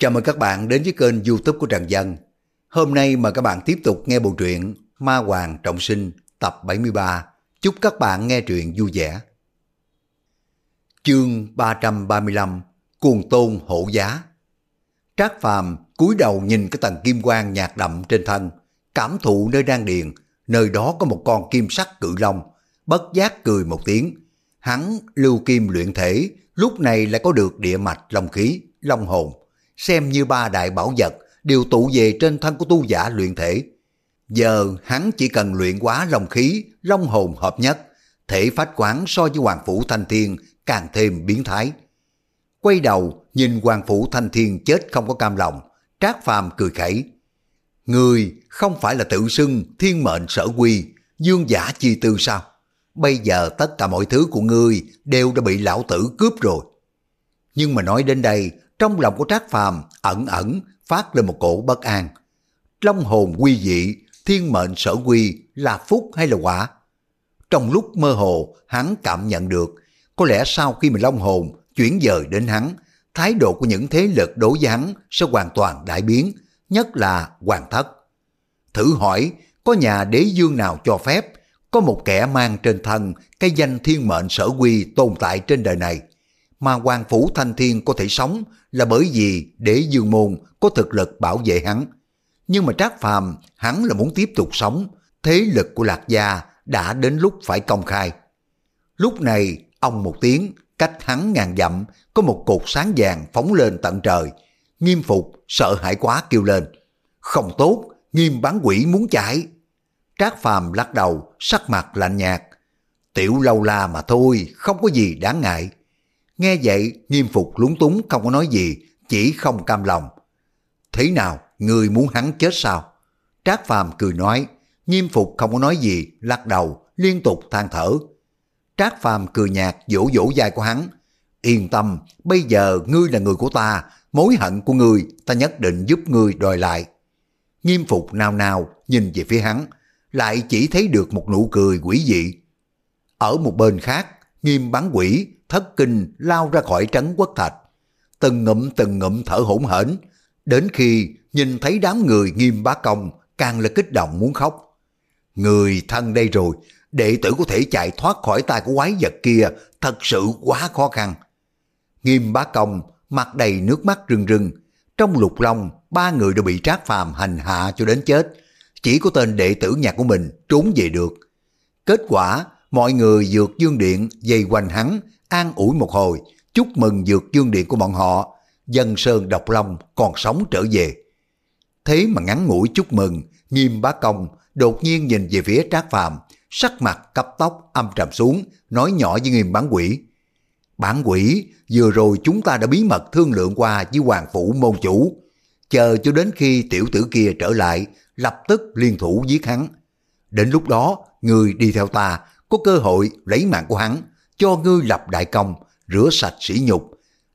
Chào mừng các bạn đến với kênh youtube của Trần Dân. Hôm nay mời các bạn tiếp tục nghe bộ truyện Ma Hoàng Trọng Sinh tập 73. Chúc các bạn nghe truyện vui vẻ. Chương 335 Cuồng tôn hổ giá Trác Phàm cúi đầu nhìn cái tầng kim quang nhạt đậm trên thân, cảm thụ nơi đang điền, nơi đó có một con kim sắc cự long, bất giác cười một tiếng. Hắn lưu kim luyện thể, lúc này lại có được địa mạch long khí, long hồn xem như ba đại bảo vật đều tụ về trên thân của tu giả luyện thể. Giờ hắn chỉ cần luyện quá long khí, long hồn hợp nhất, thể phách quán so với Hoàng Phủ Thanh Thiên càng thêm biến thái. Quay đầu nhìn Hoàng Phủ Thanh Thiên chết không có cam lòng, Trác Phàm cười khẩy. Người không phải là tự xưng thiên mệnh sở quy, dương giả chi tư sao? Bây giờ tất cả mọi thứ của ngươi đều đã bị lão tử cướp rồi. Nhưng mà nói đến đây, trong lòng của Trác Phàm ẩn ẩn phát lên một cổ bất an. Long hồn quy dị, thiên mệnh sở quy là phúc hay là quả? Trong lúc mơ hồ, hắn cảm nhận được, có lẽ sau khi mà long hồn chuyển dời đến hắn, thái độ của những thế lực đối với hắn sẽ hoàn toàn đại biến, nhất là hoàng thất. Thử hỏi, có nhà đế dương nào cho phép có một kẻ mang trên thân cái danh thiên mệnh sở quy tồn tại trên đời này, mà Hoàng Phủ Thanh Thiên có thể sống là bởi vì để dương môn có thực lực bảo vệ hắn. Nhưng mà Trác Phàm hắn là muốn tiếp tục sống, thế lực của Lạc Gia đã đến lúc phải công khai. Lúc này, ông một tiếng, cách hắn ngàn dặm, có một cột sáng vàng phóng lên tận trời. Nghiêm phục, sợ hãi quá kêu lên. Không tốt, nghiêm bán quỷ muốn chạy. Trác Phàm lắc đầu, sắc mặt lạnh nhạt. Tiểu lâu la mà thôi, không có gì đáng ngại. Nghe vậy, nghiêm phục lúng túng không có nói gì, chỉ không cam lòng. Thế nào, người muốn hắn chết sao? Trác Phàm cười nói, nghiêm phục không có nói gì, lắc đầu, liên tục than thở. Trác Phàm cười nhạt vỗ vỗ vai của hắn. Yên tâm, bây giờ ngươi là người của ta, mối hận của ngươi ta nhất định giúp ngươi đòi lại. Nghiêm phục nào nào nhìn về phía hắn, lại chỉ thấy được một nụ cười quỷ dị. Ở một bên khác, nghiêm bắn quỷ thất kinh lao ra khỏi trấn quốc thạch. Từng ngụm từng ngụm thở hổn hển, đến khi nhìn thấy đám người nghiêm bá công càng là kích động muốn khóc. Người thân đây rồi, đệ tử có thể chạy thoát khỏi tay của quái vật kia thật sự quá khó khăn. Nghiêm bá công mặt đầy nước mắt rưng rưng, trong lục long ba người đều bị trác phàm hành hạ cho đến chết, chỉ có tên đệ tử nhà của mình trốn về được. Kết quả, mọi người dược dương điện dây quanh hắn an ủi một hồi, chúc mừng dược dương điện của bọn họ, dân sơn độc long còn sống trở về. Thế mà ngắn ngủi chúc mừng, nghiêm bá công đột nhiên nhìn về phía trác phàm, sắc mặt cấp tóc âm trầm xuống, nói nhỏ với nghiêm bán quỷ. Bản quỷ, vừa rồi chúng ta đã bí mật thương lượng qua với hoàng phủ môn chủ. Chờ cho đến khi tiểu tử kia trở lại, lập tức liên thủ giết hắn. Đến lúc đó, người đi theo ta, có cơ hội lấy mạng của hắn, cho ngươi lập đại công, rửa sạch sỉ nhục,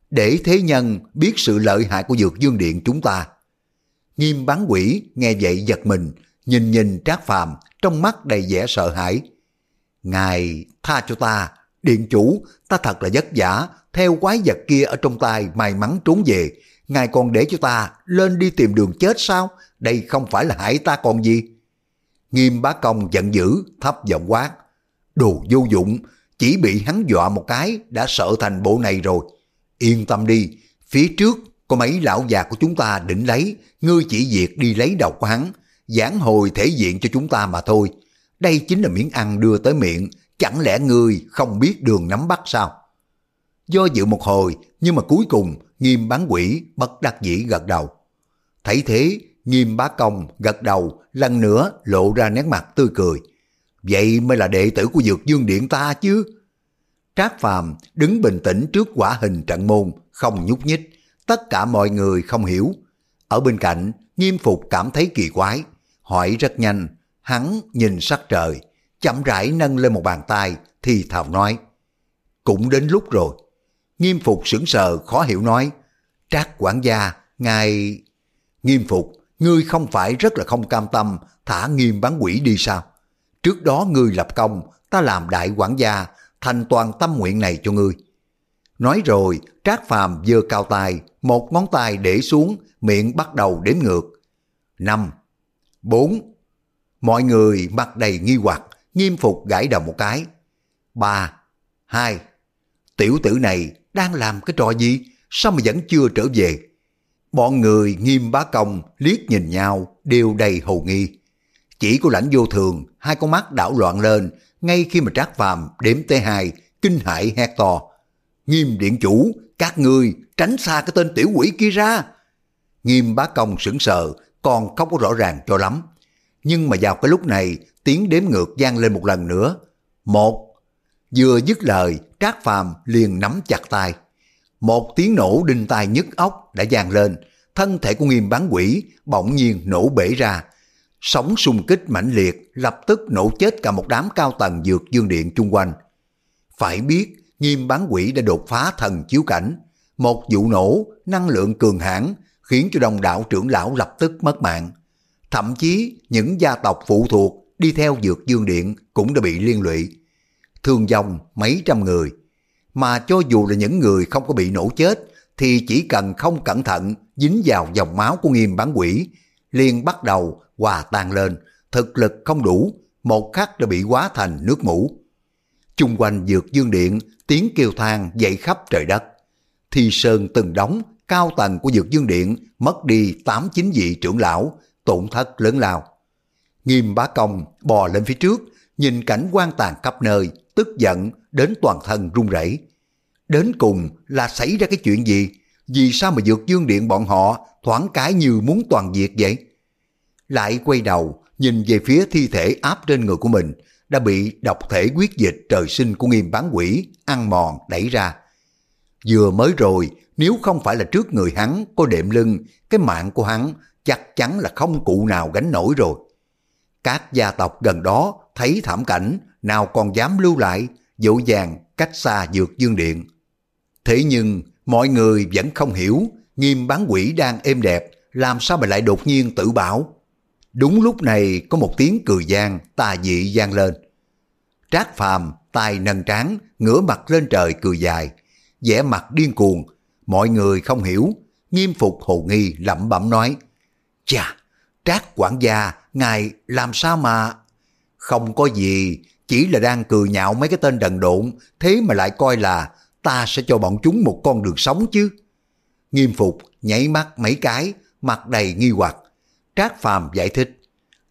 để thế nhân biết sự lợi hại của dược dương điện chúng ta. Nghiêm bán quỷ nghe vậy giật mình, nhìn nhìn trác phàm, trong mắt đầy vẻ sợ hãi. Ngài tha cho ta, điện chủ, ta thật là vất vả, theo quái vật kia ở trong tay may mắn trốn về, ngài còn để cho ta lên đi tìm đường chết sao? Đây không phải là hại ta còn gì? Nghiêm bá công giận dữ, thấp giọng quát. Đồ vô dụng, chỉ bị hắn dọa một cái đã sợ thành bộ này rồi. Yên tâm đi, phía trước có mấy lão già của chúng ta định lấy, ngươi chỉ việc đi lấy đầu của hắn, giảng hồi thể diện cho chúng ta mà thôi. Đây chính là miếng ăn đưa tới miệng, chẳng lẽ ngươi không biết đường nắm bắt sao? Do dự một hồi, nhưng mà cuối cùng nghiêm bán quỷ bất đắc dĩ gật đầu. Thấy thế, nghiêm bá công gật đầu, lần nữa lộ ra nét mặt tươi cười. Vậy mới là đệ tử của Dược Dương Điện ta chứ. Trác Phàm đứng bình tĩnh trước quả hình trận môn, không nhúc nhích. Tất cả mọi người không hiểu. Ở bên cạnh, nghiêm phục cảm thấy kỳ quái. Hỏi rất nhanh, hắn nhìn sắc trời, chậm rãi nâng lên một bàn tay, thì thào nói. Cũng đến lúc rồi. Nghiêm phục sững sờ, khó hiểu nói. Trác quản gia, ngài... Nghiêm phục, ngươi không phải rất là không cam tâm thả nghiêm bán quỷ đi sao? Trước đó ngươi lập công, ta làm đại quản gia, thành toàn tâm nguyện này cho ngươi. Nói rồi, Trác Phàm giơ cao tay, một ngón tay để xuống, miệng bắt đầu đếm ngược. Năm, bốn, mọi người mặt đầy nghi hoặc, nghiêm phục gãi đầu một cái. Ba, hai, tiểu tử này đang làm cái trò gì, sao mà vẫn chưa trở về? Bọn người nghiêm bá công liếc nhìn nhau đều đầy hồ nghi. Chỉ có lãnh vô thường, hai con mắt đảo loạn lên, ngay khi mà Trác Phàm đếm tới hai, kinh hãi hét to. Nghiêm điện chủ, các ngươi tránh xa cái tên tiểu quỷ kia ra. Nghiêm bá công sững sờ, còn không có rõ ràng cho lắm. Nhưng mà vào cái lúc này, tiếng đếm ngược gian lên một lần nữa. Một. Vừa dứt lời, Trác Phàm liền nắm chặt tay. Một tiếng nổ đinh tai nhức óc đã vang lên, thân thể của nghiêm bán quỷ bỗng nhiên nổ bể ra. Sóng xung kích mãnh liệt lập tức nổ chết cả một đám cao tầng dược dương điện chung quanh. Phải biết, nghiêm bán quỷ đã đột phá thần chiếu cảnh. Một vụ nổ, năng lượng cường hãn khiến cho đồng đạo trưởng lão lập tức mất mạng. Thậm chí những gia tộc phụ thuộc đi theo dược dương điện cũng đã bị liên lụy. Thương vong mấy trăm người. Mà cho dù là những người không có bị nổ chết thì chỉ cần không cẩn thận dính vào dòng máu của nghiêm bán quỷ liền bắt đầu hòa tan lên, thực lực không đủ, một khắc đã bị hóa thành nước mũ. Chung quanh dược dương điện, tiếng kêu than dậy khắp trời đất. Thi sơn từng đóng, cao tầng của dược dương điện mất đi tám chín vị trưởng lão, tổn thất lớn lao. Nghiêm bá công bò lên phía trước, nhìn cảnh quan tàn khắp nơi, tức giận đến toàn thân run rẩy. Đến cùng là xảy ra cái chuyện gì? Vì sao mà dược dương điện bọn họ thoáng cái như muốn toàn diệt vậy? Lại quay đầu, nhìn về phía thi thể áp trên người của mình, đã bị độc thể quyết dịch trời sinh của nghiêm bán quỷ, ăn mòn, đẩy ra. Vừa mới rồi, nếu không phải là trước người hắn có đệm lưng, cái mạng của hắn chắc chắn là không cụ nào gánh nổi rồi. Các gia tộc gần đó thấy thảm cảnh, nào còn dám lưu lại, dỗ dàng cách xa dược dương điện. Thế nhưng, mọi người vẫn không hiểu, nghiêm bán quỷ đang êm đẹp, làm sao mà lại đột nhiên tự bảo. Đúng lúc này có một tiếng cười gian, tà dị gian lên. Trác phàm, tay nâng trán, ngửa mặt lên trời cười dài, vẻ mặt điên cuồng. Mọi người không hiểu, nghiêm phục hồ nghi lẩm bẩm nói. Chà, Trác quản gia, ngài làm sao mà... Không có gì, chỉ là đang cười nhạo mấy cái tên đần độn, thế mà lại coi là ta sẽ cho bọn chúng một con đường sống chứ. Nghiêm phục, nhảy mắt mấy cái, mặt đầy nghi hoặc. Trác Phàm giải thích,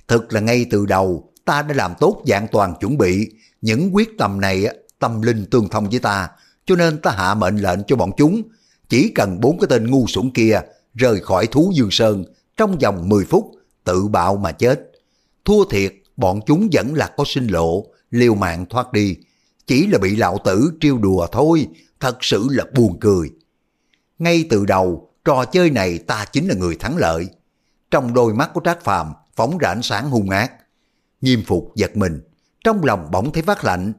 thực là ngay từ đầu ta đã làm tốt dạng toàn chuẩn bị, những quyết tâm này tâm linh tương thông với ta, cho nên ta hạ mệnh lệnh cho bọn chúng, chỉ cần bốn cái tên ngu xuẩn kia rời khỏi thú dương sơn trong vòng 10 phút tự bạo mà chết. Thua thiệt, bọn chúng vẫn là có sinh lộ, liều mạng thoát đi. Chỉ là bị lão tử trêu đùa thôi, thật sự là buồn cười. Ngay từ đầu, trò chơi này ta chính là người thắng lợi. Trong đôi mắt của Trác Phàm phóng ra ánh sáng hung ác. Nghiêm phục giật mình, trong lòng bỗng thấy phát lạnh.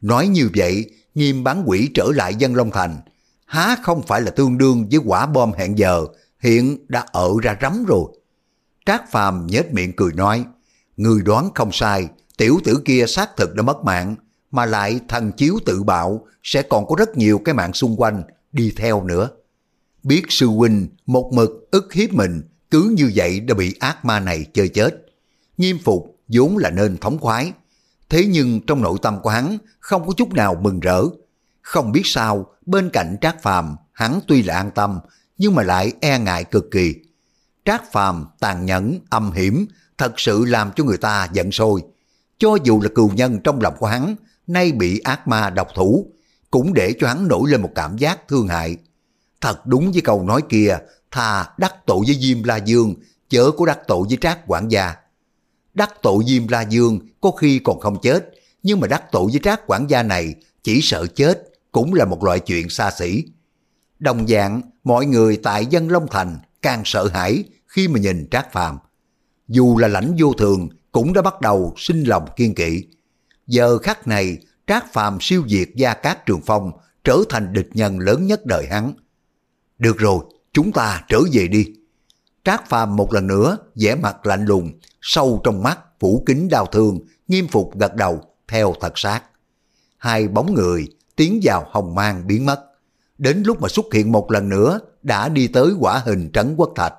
Nói như vậy, nghiêm bán quỷ trở lại dân Long Thành, há không phải là tương đương với quả bom hẹn giờ, hiện đã ở ra rắm rồi. Trác Phàm nhếch miệng cười nói, người đoán không sai, tiểu tử kia xác thực đã mất mạng, mà lại thần chiếu tự bạo sẽ còn có rất nhiều cái mạng xung quanh đi theo nữa. Biết sư huynh một mực ức hiếp mình, cứ như vậy đã bị ác ma này chơi chết. Nghiêm phục vốn là nên thống khoái, thế nhưng trong nội tâm của hắn không có chút nào mừng rỡ. Không biết sao, bên cạnh Trác Phàm hắn tuy là an tâm, nhưng mà lại e ngại cực kỳ. Trác Phàm tàn nhẫn, âm hiểm, thật sự làm cho người ta giận sôi. Cho dù là cừu nhân trong lòng của hắn, nay bị ác ma độc thủ, cũng để cho hắn nổi lên một cảm giác thương hại. Thật đúng với câu nói kia, thà đắc tội với Diêm La Dương, chớ có đắc tội với Trác quản gia. Đắc tội Diêm La Dương có khi còn không chết, nhưng mà đắc tội với Trác quản gia này chỉ sợ chết cũng là một loại chuyện xa xỉ. Đồng dạng, mọi người tại dân Long Thành càng sợ hãi khi mà nhìn Trác Phàm. Dù là lãnh vô thường cũng đã bắt đầu sinh lòng kiên kỵ. Giờ khắc này, Trác Phàm siêu diệt Gia Cát Trường Phong trở thành địch nhân lớn nhất đời hắn. Được rồi, chúng ta trở về đi. Trác Phàm một lần nữa vẻ mặt lạnh lùng, sâu trong mắt phủ kính đau thương, nghiêm phục gật đầu theo thật sát. Hai bóng người tiến vào hồng mang biến mất. đến lúc mà xuất hiện một lần nữa đã đi tới quả hình trấn quốc thạch.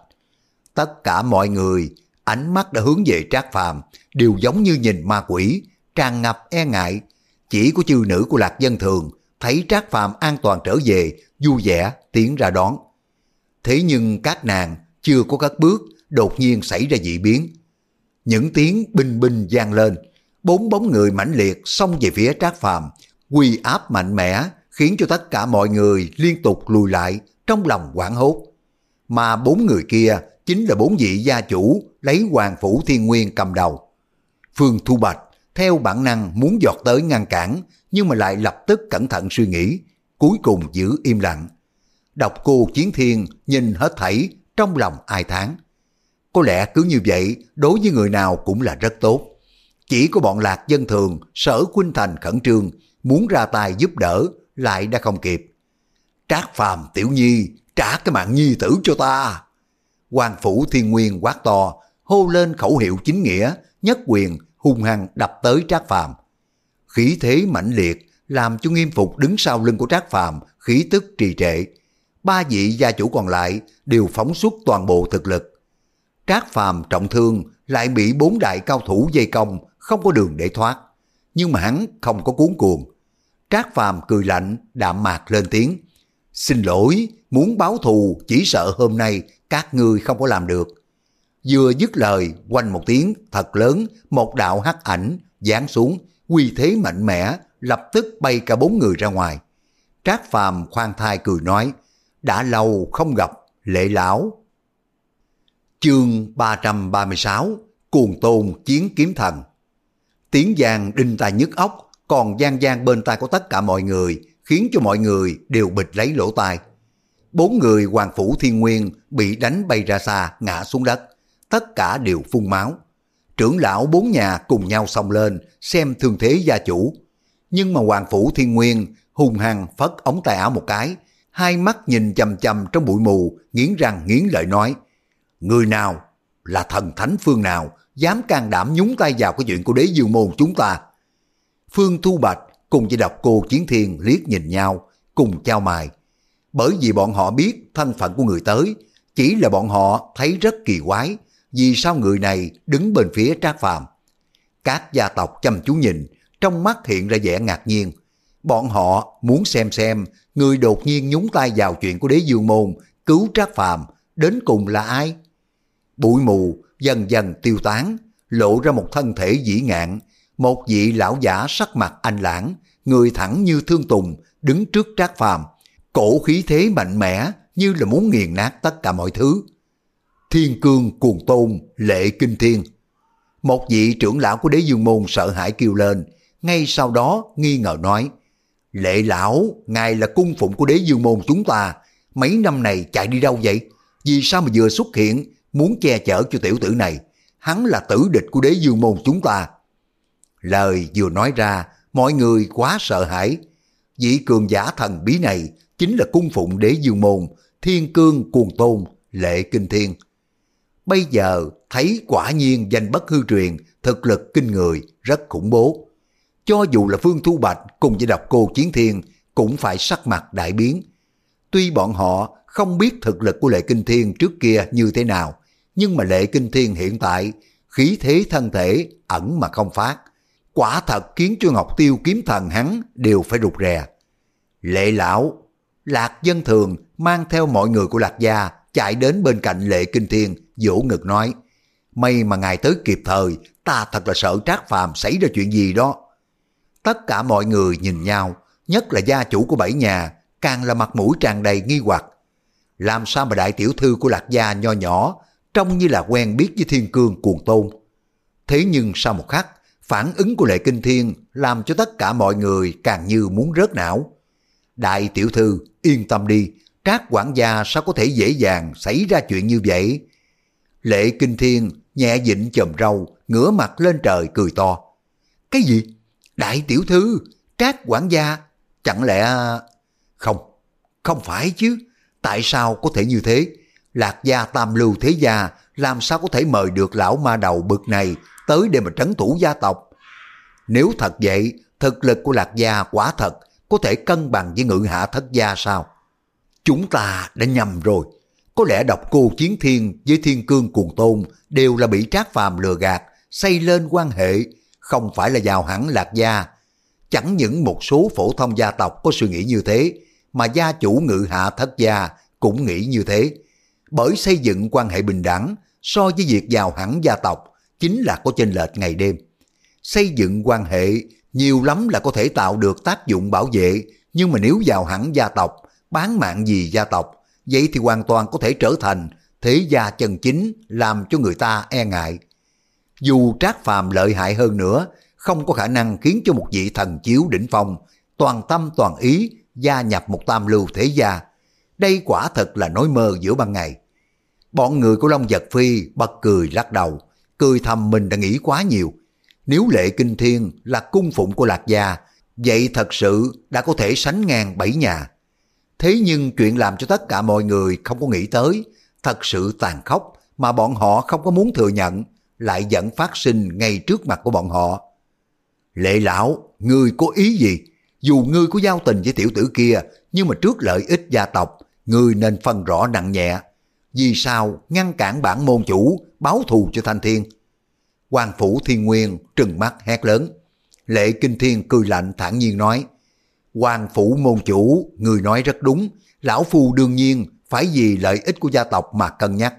Tất cả mọi người, ánh mắt đã hướng về Trác Phàm đều giống như nhìn ma quỷ, tràn ngập e ngại. Chỉ có chư nữ của Lạc Dân Thường thấy Trác Phàm an toàn trở về, vui vẻ tiến ra đón. Thế nhưng các nàng chưa có các bước, đột nhiên xảy ra dị biến. Những tiếng binh binh gian lên, bốn bóng người mãnh liệt xông về phía Trác Phàm, quy áp mạnh mẽ, khiến cho tất cả mọi người liên tục lùi lại trong lòng quảng hốt. Mà bốn người kia chính là bốn vị gia chủ lấy Hoàng Phủ Thiên Nguyên cầm đầu. Phương Thu Bạch theo bản năng muốn giọt tới ngăn cản nhưng mà lại lập tức cẩn thận suy nghĩ, cuối cùng giữ im lặng. Độc cô Chiến Thiên nhìn hết thảy trong lòng ai tháng. Có lẽ cứ như vậy, đối với người nào cũng là rất tốt. Chỉ có bọn lạc dân thường, sở Quynh Thành khẩn trương, muốn ra tay giúp đỡ, lại đã không kịp. Trác phàm tiểu nhi, trả cái mạng nhi tử cho ta. Hoàng phủ thiên nguyên quát to, hô lên khẩu hiệu chính nghĩa, nhất quyền, hung hăng đập tới Trác phàm. Khí thế mãnh liệt, làm cho nghiêm phục đứng sau lưng của Trác phàm, khí tức trì trệ. Ba vị gia chủ còn lại đều phóng xuất toàn bộ thực lực. Trác phàm trọng thương lại bị bốn đại cao thủ dây công không có đường để thoát. Nhưng mà hắn không có cuốn cuồng. Trác phàm cười lạnh, đạm mạc lên tiếng. Xin lỗi, muốn báo thù chỉ sợ hôm nay các ngươi không có làm được. Vừa dứt lời, quanh một tiếng thật lớn, một đạo hắc ảnh giáng xuống, quy thế mạnh mẽ, lập tức bay cả bốn người ra ngoài. Trác phàm khoan thai cười nói, đã lâu không gặp, lệ lão. Chương 336 Cuồng tôn chiến kiếm thần Tiếng giang đinh tai nhức óc, còn gian gian bên tai của tất cả mọi người, khiến cho mọi người đều bịch lấy lỗ tai. Bốn người Hoàng Phủ Thiên Nguyên bị đánh bay ra xa, ngã xuống đất. Tất cả đều phun máu. Trưởng lão bốn nhà cùng nhau xông lên, xem thương thế gia chủ. Nhưng mà Hoàng Phủ Thiên Nguyên hung hăng phất ống tay áo một cái, hai mắt nhìn chầm chầm trong bụi mù, nghiến răng nghiến lợi nói, Người nào, là thần thánh phương nào, dám can đảm nhúng tay vào cái chuyện của đế dương môn chúng ta. Phương Thu Bạch cùng với độc cô Chiến Thiên liếc nhìn nhau, cùng trao mài. Bởi vì bọn họ biết thân phận của người tới, chỉ là bọn họ thấy rất kỳ quái, vì sao người này đứng bên phía Trác Phàm. Các gia tộc chăm chú nhìn, trong mắt hiện ra vẻ ngạc nhiên. Bọn họ muốn xem xem người đột nhiên nhúng tay vào chuyện của đế dương môn, cứu Trác Phàm đến cùng là ai? Bụi mù dần dần tiêu tán, lộ ra một thân thể dĩ ngạn, một vị lão giả sắc mặt anh lãng, người thẳng như thương tùng, đứng trước trác phàm, cổ khí thế mạnh mẽ như là muốn nghiền nát tất cả mọi thứ. Thiên cương cuồng tôn, lệ kinh thiên. Một vị trưởng lão của đế dương môn sợ hãi kêu lên, ngay sau đó nghi ngờ nói, Lệ lão, ngài là cung phụng của đế dương môn chúng ta, mấy năm này chạy đi đâu vậy? Vì sao mà vừa xuất hiện, muốn che chở cho tiểu tử này? Hắn là tử địch của đế dương môn chúng ta. Lời vừa nói ra, mọi người quá sợ hãi. Vị cường giả thần bí này chính là cung phụng đế dương môn, thiên cương cuồng tôn, lệ kinh thiên. Bây giờ thấy quả nhiên danh bất hư truyền, thực lực kinh người, rất khủng bố. Cho dù là Phương Thu Bạch cùng với độc cô Chiến Thiên cũng phải sắc mặt đại biến. Tuy bọn họ không biết thực lực của Lệ Kinh Thiên trước kia như thế nào, nhưng mà Lệ Kinh Thiên hiện tại khí thế thân thể ẩn mà không phát, quả thật khiến cho Ngọc Tiêu kiếm thần hắn đều phải rụt rè. Lệ lão, Lạc Dân Thường mang theo mọi người của Lạc Gia chạy đến bên cạnh Lệ Kinh Thiên, vỗ ngực nói, may mà ngài tới kịp thời, ta thật là sợ Trác Phàm xảy ra chuyện gì đó. Tất cả mọi người nhìn nhau, nhất là gia chủ của bảy nhà, càng là mặt mũi tràn đầy nghi hoặc. Làm sao mà đại tiểu thư của Lạc Gia nho nhỏ, trông như là quen biết với thiên cương cuồng tôn. Thế nhưng sau một khắc, phản ứng của Lệ Kinh Thiên làm cho tất cả mọi người càng như muốn rớt não. Đại tiểu thư, yên tâm đi, các quản gia sao có thể dễ dàng xảy ra chuyện như vậy? Lệ Kinh Thiên nhẹ dịnh chầm râu, ngửa mặt lên trời cười to. Cái gì? Đại tiểu thư, Trác quản gia, chẳng lẽ... Không, không phải chứ, tại sao có thể như thế? Lạc gia tam lưu thế gia làm sao có thể mời được lão ma đầu bực này tới để mà trấn thủ gia tộc. Nếu thật vậy, thực lực của Lạc gia quả thật có thể cân bằng với ngự hạ thất gia sao? Chúng ta đã nhầm rồi. Có lẽ độc cô Chiến Thiên với Thiên Cương Cuồng Tôn đều là bị Trác Phàm lừa gạt, xây lên quan hệ, không phải là giàu hẳn lạc gia. Chẳng những một số phổ thông gia tộc có suy nghĩ như thế, mà gia chủ ngự hạ thất gia cũng nghĩ như thế. Bởi xây dựng quan hệ bình đẳng so với việc giàu hẳn gia tộc chính là có chênh lệch ngày đêm. Xây dựng quan hệ nhiều lắm là có thể tạo được tác dụng bảo vệ, nhưng mà nếu giàu hẳn gia tộc, bán mạng gì gia tộc, vậy thì hoàn toàn có thể trở thành thế gia chân chính làm cho người ta e ngại. Dù trác phàm lợi hại hơn nữa, không có khả năng khiến cho một vị thần chiếu đỉnh phong toàn tâm toàn ý gia nhập một tam lưu thế gia. Đây quả thật là nói mơ giữa ban ngày. Bọn người của Long Giật Phi bật cười lắc đầu, cười thầm mình đã nghĩ quá nhiều. Nếu lệ kinh thiên là cung phụng của Lạc Gia, vậy thật sự đã có thể sánh ngang bảy nhà. Thế nhưng chuyện làm cho tất cả mọi người không có nghĩ tới, thật sự tàn khốc mà bọn họ không có muốn thừa nhận, lại dẫn phát sinh ngay trước mặt của bọn họ. Lệ lão, ngươi có ý gì? Dù ngươi có giao tình với tiểu tử kia, nhưng mà trước lợi ích gia tộc, ngươi nên phân rõ nặng nhẹ. Vì sao ngăn cản bản môn chủ báo thù cho Thanh Thiên? Hoàng Phủ Thiên Nguyên trừng mắt hét lớn. Lệ Kinh Thiên cười lạnh thản nhiên nói, Hoàng Phủ môn chủ, người nói rất đúng, Lão Phu đương nhiên phải vì lợi ích của gia tộc mà cân nhắc.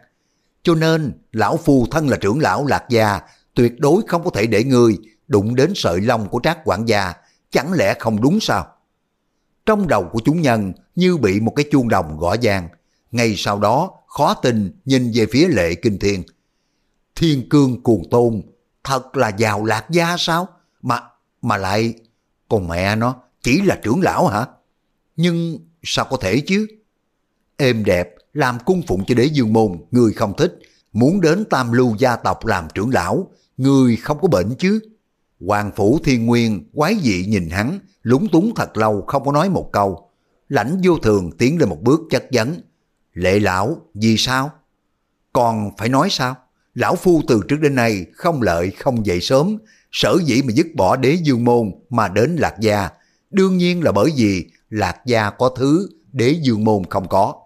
Cho nên, Lão Phu thân là trưởng lão Lạc Gia, tuyệt đối không có thể để người đụng đến sợi lông của trác quản gia, chẳng lẽ không đúng sao? Trong đầu của chúng nhân như bị một cái chuông đồng gõ vang. Ngay sau đó, khó tin nhìn về phía lệ kinh thiên. Thiên cương cuồng tôn, thật là giàu lạc gia sao? Mà, mà lại, con mẹ nó chỉ là trưởng lão hả? Nhưng sao có thể chứ? Êm đẹp, làm cung phụng cho đế dương môn, người không thích. Muốn đến tam lưu gia tộc làm trưởng lão, người không có bệnh chứ? Hoàng Phủ Thiên Nguyên quái dị nhìn hắn, lúng túng thật lâu không có nói một câu. Lãnh vô thường tiến lên một bước chất vấn. Lệ lão, vì sao? Còn phải nói sao? Lão Phu từ trước đến nay không lợi không dậy sớm, sở dĩ mà dứt bỏ đế dương môn mà đến Lạc Gia. Đương nhiên là bởi vì Lạc Gia có thứ đế dương môn không có.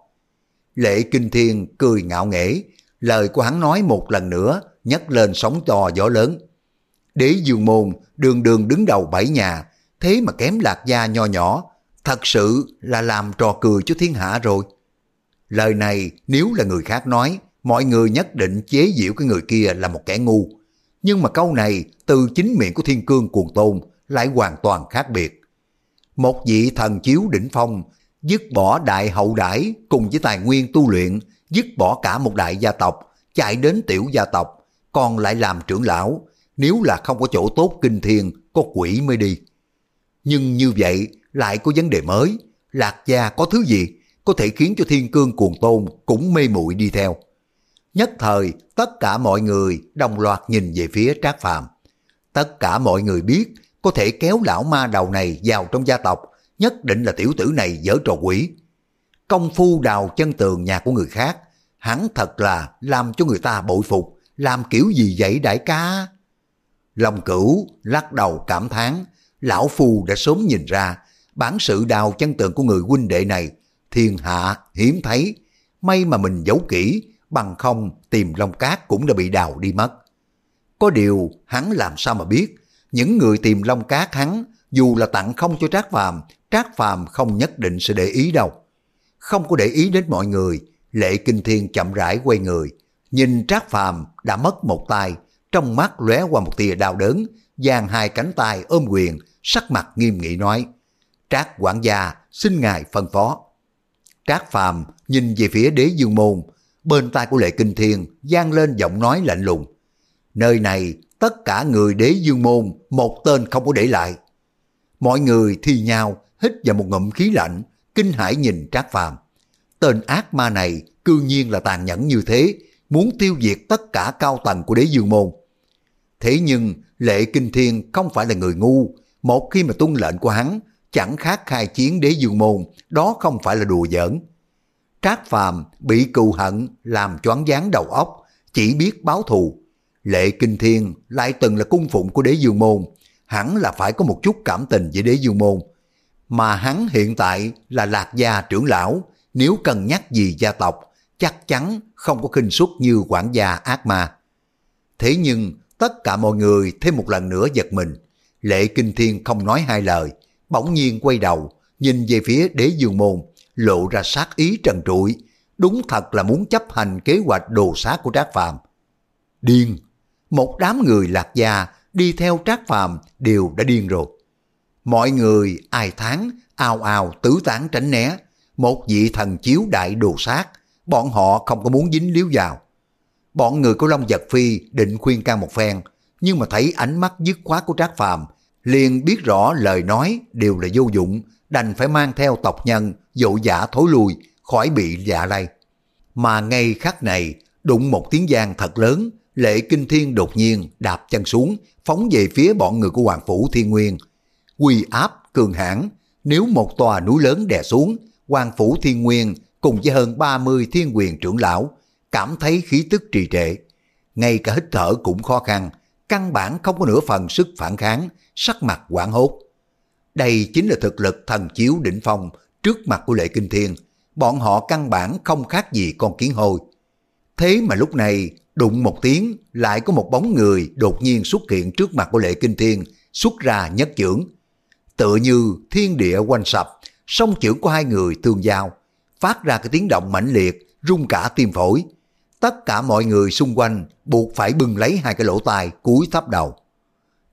Lệ Kinh Thiên cười ngạo nghễ, lời của hắn nói một lần nữa nhấc lên sóng to gió lớn. Đế dương môn đường đường đứng đầu bảy nhà, thế mà kém lạc gia nho nhỏ, thật sự là làm trò cười cho thiên hạ rồi. Lời này nếu là người khác nói, mọi người nhất định chế giễu cái người kia là một kẻ ngu. Nhưng mà câu này từ chính miệng của thiên cương cuồng tôn lại hoàn toàn khác biệt. Một vị thần chiếu đỉnh phong, dứt bỏ đại hậu đãi cùng với tài nguyên tu luyện, dứt bỏ cả một đại gia tộc, chạy đến tiểu gia tộc, còn lại làm trưởng lão, nếu là không có chỗ tốt kinh thiên, có quỷ mới đi. Nhưng như vậy lại có vấn đề mới, lạc gia có thứ gì có thể khiến cho thiên cương cuồng tôn cũng mê muội đi theo. Nhất thời, tất cả mọi người đồng loạt nhìn về phía Trác Phàm. Tất cả mọi người biết có thể kéo lão ma đầu này vào trong gia tộc, nhất định là tiểu tử này dở trò quỷ. Công phu đào chân tường nhà của người khác, hắn thật là làm cho người ta bội phục, làm kiểu gì vậy đại ca? lòng cửu lắc đầu cảm thán, lão phu đã sớm nhìn ra, bản sự đào chân tường của người huynh đệ này, thiên hạ hiếm thấy, may mà mình giấu kỹ, bằng không tìm long cát cũng đã bị đào đi mất. Có điều hắn làm sao mà biết, những người tìm long cát hắn, dù là tặng không cho Trác Phàm, Trác Phàm không nhất định sẽ để ý đâu. Không có để ý đến mọi người, Lệ Kinh Thiên chậm rãi quay người, nhìn Trác Phàm đã mất một tay, trong mắt lóe qua một tia đau đớn, giang hai cánh tay ôm quyền, sắc mặt nghiêm nghị nói, Trác quản gia xin ngài phân phó. Trác Phàm nhìn về phía đế dương môn, bên tai của Lệ Kinh Thiên giang lên giọng nói lạnh lùng. Nơi này tất cả người đế dương môn một tên không có để lại. Mọi người thi nhau hít vào một ngụm khí lạnh, kinh hãi nhìn Trác Phàm. Tên ác ma này cư nhiên là tàn nhẫn như thế, muốn tiêu diệt tất cả cao tầng của đế dương môn. Thế nhưng Lệ Kinh Thiên không phải là người ngu, một khi mà tuân lệnh của hắn, chẳng khác khai chiến đế dương môn, đó không phải là đùa giỡn. Trác Phàm bị cừu hận làm choáng váng đầu óc, chỉ biết báo thù. Lệ Kinh Thiên lại từng là cung phụng của đế dương môn, hẳn là phải có một chút cảm tình với đế dương môn. Mà hắn hiện tại là lạc gia trưởng lão, nếu cần nhắc gì gia tộc, chắc chắn không có kinh suất như quản gia ác ma. Thế nhưng, tất cả mọi người thêm một lần nữa giật mình. Lệ Kinh Thiên không nói hai lời, bỗng nhiên quay đầu, nhìn về phía đế dương môn, lộ ra sát ý trần trụi. Đúng thật là muốn chấp hành kế hoạch đồ sát của Trác Phàm. Điên! Một đám người lạc gia đi theo Trác Phàm đều đã điên rồi. Mọi người ai tháng, ào ào tứ tán tránh né. Một vị thần chiếu đại đồ sát, bọn họ không có muốn dính líu vào. Bọn người của Long Giật Phi định khuyên can một phen, nhưng mà thấy ánh mắt dứt khoát của Trác Phàm liền biết rõ lời nói đều là vô dụng, đành phải mang theo tộc nhân dỗ giả thối lui khỏi bị dạ lây. Mà ngay khắc này, đụng một tiếng giang thật lớn, Lệ Kinh Thiên đột nhiên đạp chân xuống, phóng về phía bọn người của Hoàng Phủ Thiên Nguyên. Quy áp, cường hãn nếu một tòa núi lớn đè xuống, quan Phủ Thiên Nguyên cùng với hơn 30 thiên quyền trưởng lão cảm thấy khí tức trì trệ. Ngay cả hít thở cũng khó khăn, căn bản không có nửa phần sức phản kháng, sắc mặt quảng hốt. Đây chính là thực lực thần chiếu đỉnh phong trước mặt của Lệ Kinh Thiên. Bọn họ căn bản không khác gì con kiến hôi. Thế mà lúc này đụng một tiếng lại có một bóng người đột nhiên xuất hiện trước mặt của Lệ Kinh Thiên xuất ra nhất trưởng. Tựa như thiên địa quanh sập, song chữ của hai người tương giao, phát ra cái tiếng động mãnh liệt, rung cả tim phổi. Tất cả mọi người xung quanh buộc phải bưng lấy hai cái lỗ tai cúi thấp đầu.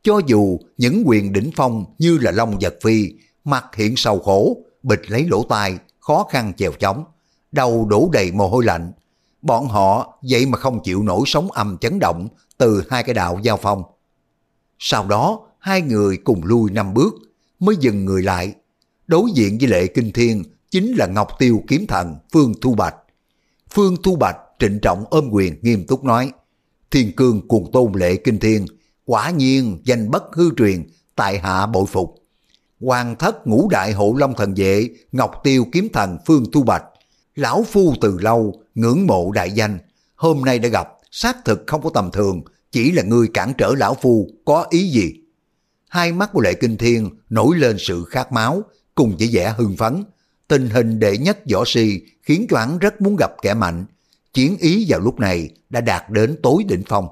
Cho dù những quyền đỉnh phong như là Long Giật Phi, mặt hiện sầu khổ, bịch lấy lỗ tai, khó khăn chèo chống, đầu đổ đầy mồ hôi lạnh. Bọn họ vậy mà không chịu nổi sóng âm chấn động từ hai cái đạo giao phong. Sau đó, hai người cùng lui năm bước, mới dừng người lại. Đối diện với lệ kinh thiên chính là Ngọc Tiêu kiếm thần Phương Thu Bạch. Phương Thu Bạch trịnh trọng ôm quyền nghiêm túc nói, Thiên cương cuồng tôn lệ kinh thiên, quả nhiên danh bất hư truyền, tại hạ bội phục. Hoàng thất ngũ đại hộ long thần vệ, Ngọc Tiêu kiếm thần Phương Thu Bạch. Lão Phu từ lâu, ngưỡng mộ đại danh, hôm nay đã gặp, xác thực không có tầm thường, chỉ là người cản trở Lão Phu, có ý gì? Hai mắt của Lệ Kinh Thiên nổi lên sự khát máu, cùng với vẻ hưng phấn. Tình hình đệ nhất võ si khiến cho hắn rất muốn gặp kẻ mạnh. Chiến ý vào lúc này đã đạt đến tối đỉnh phong.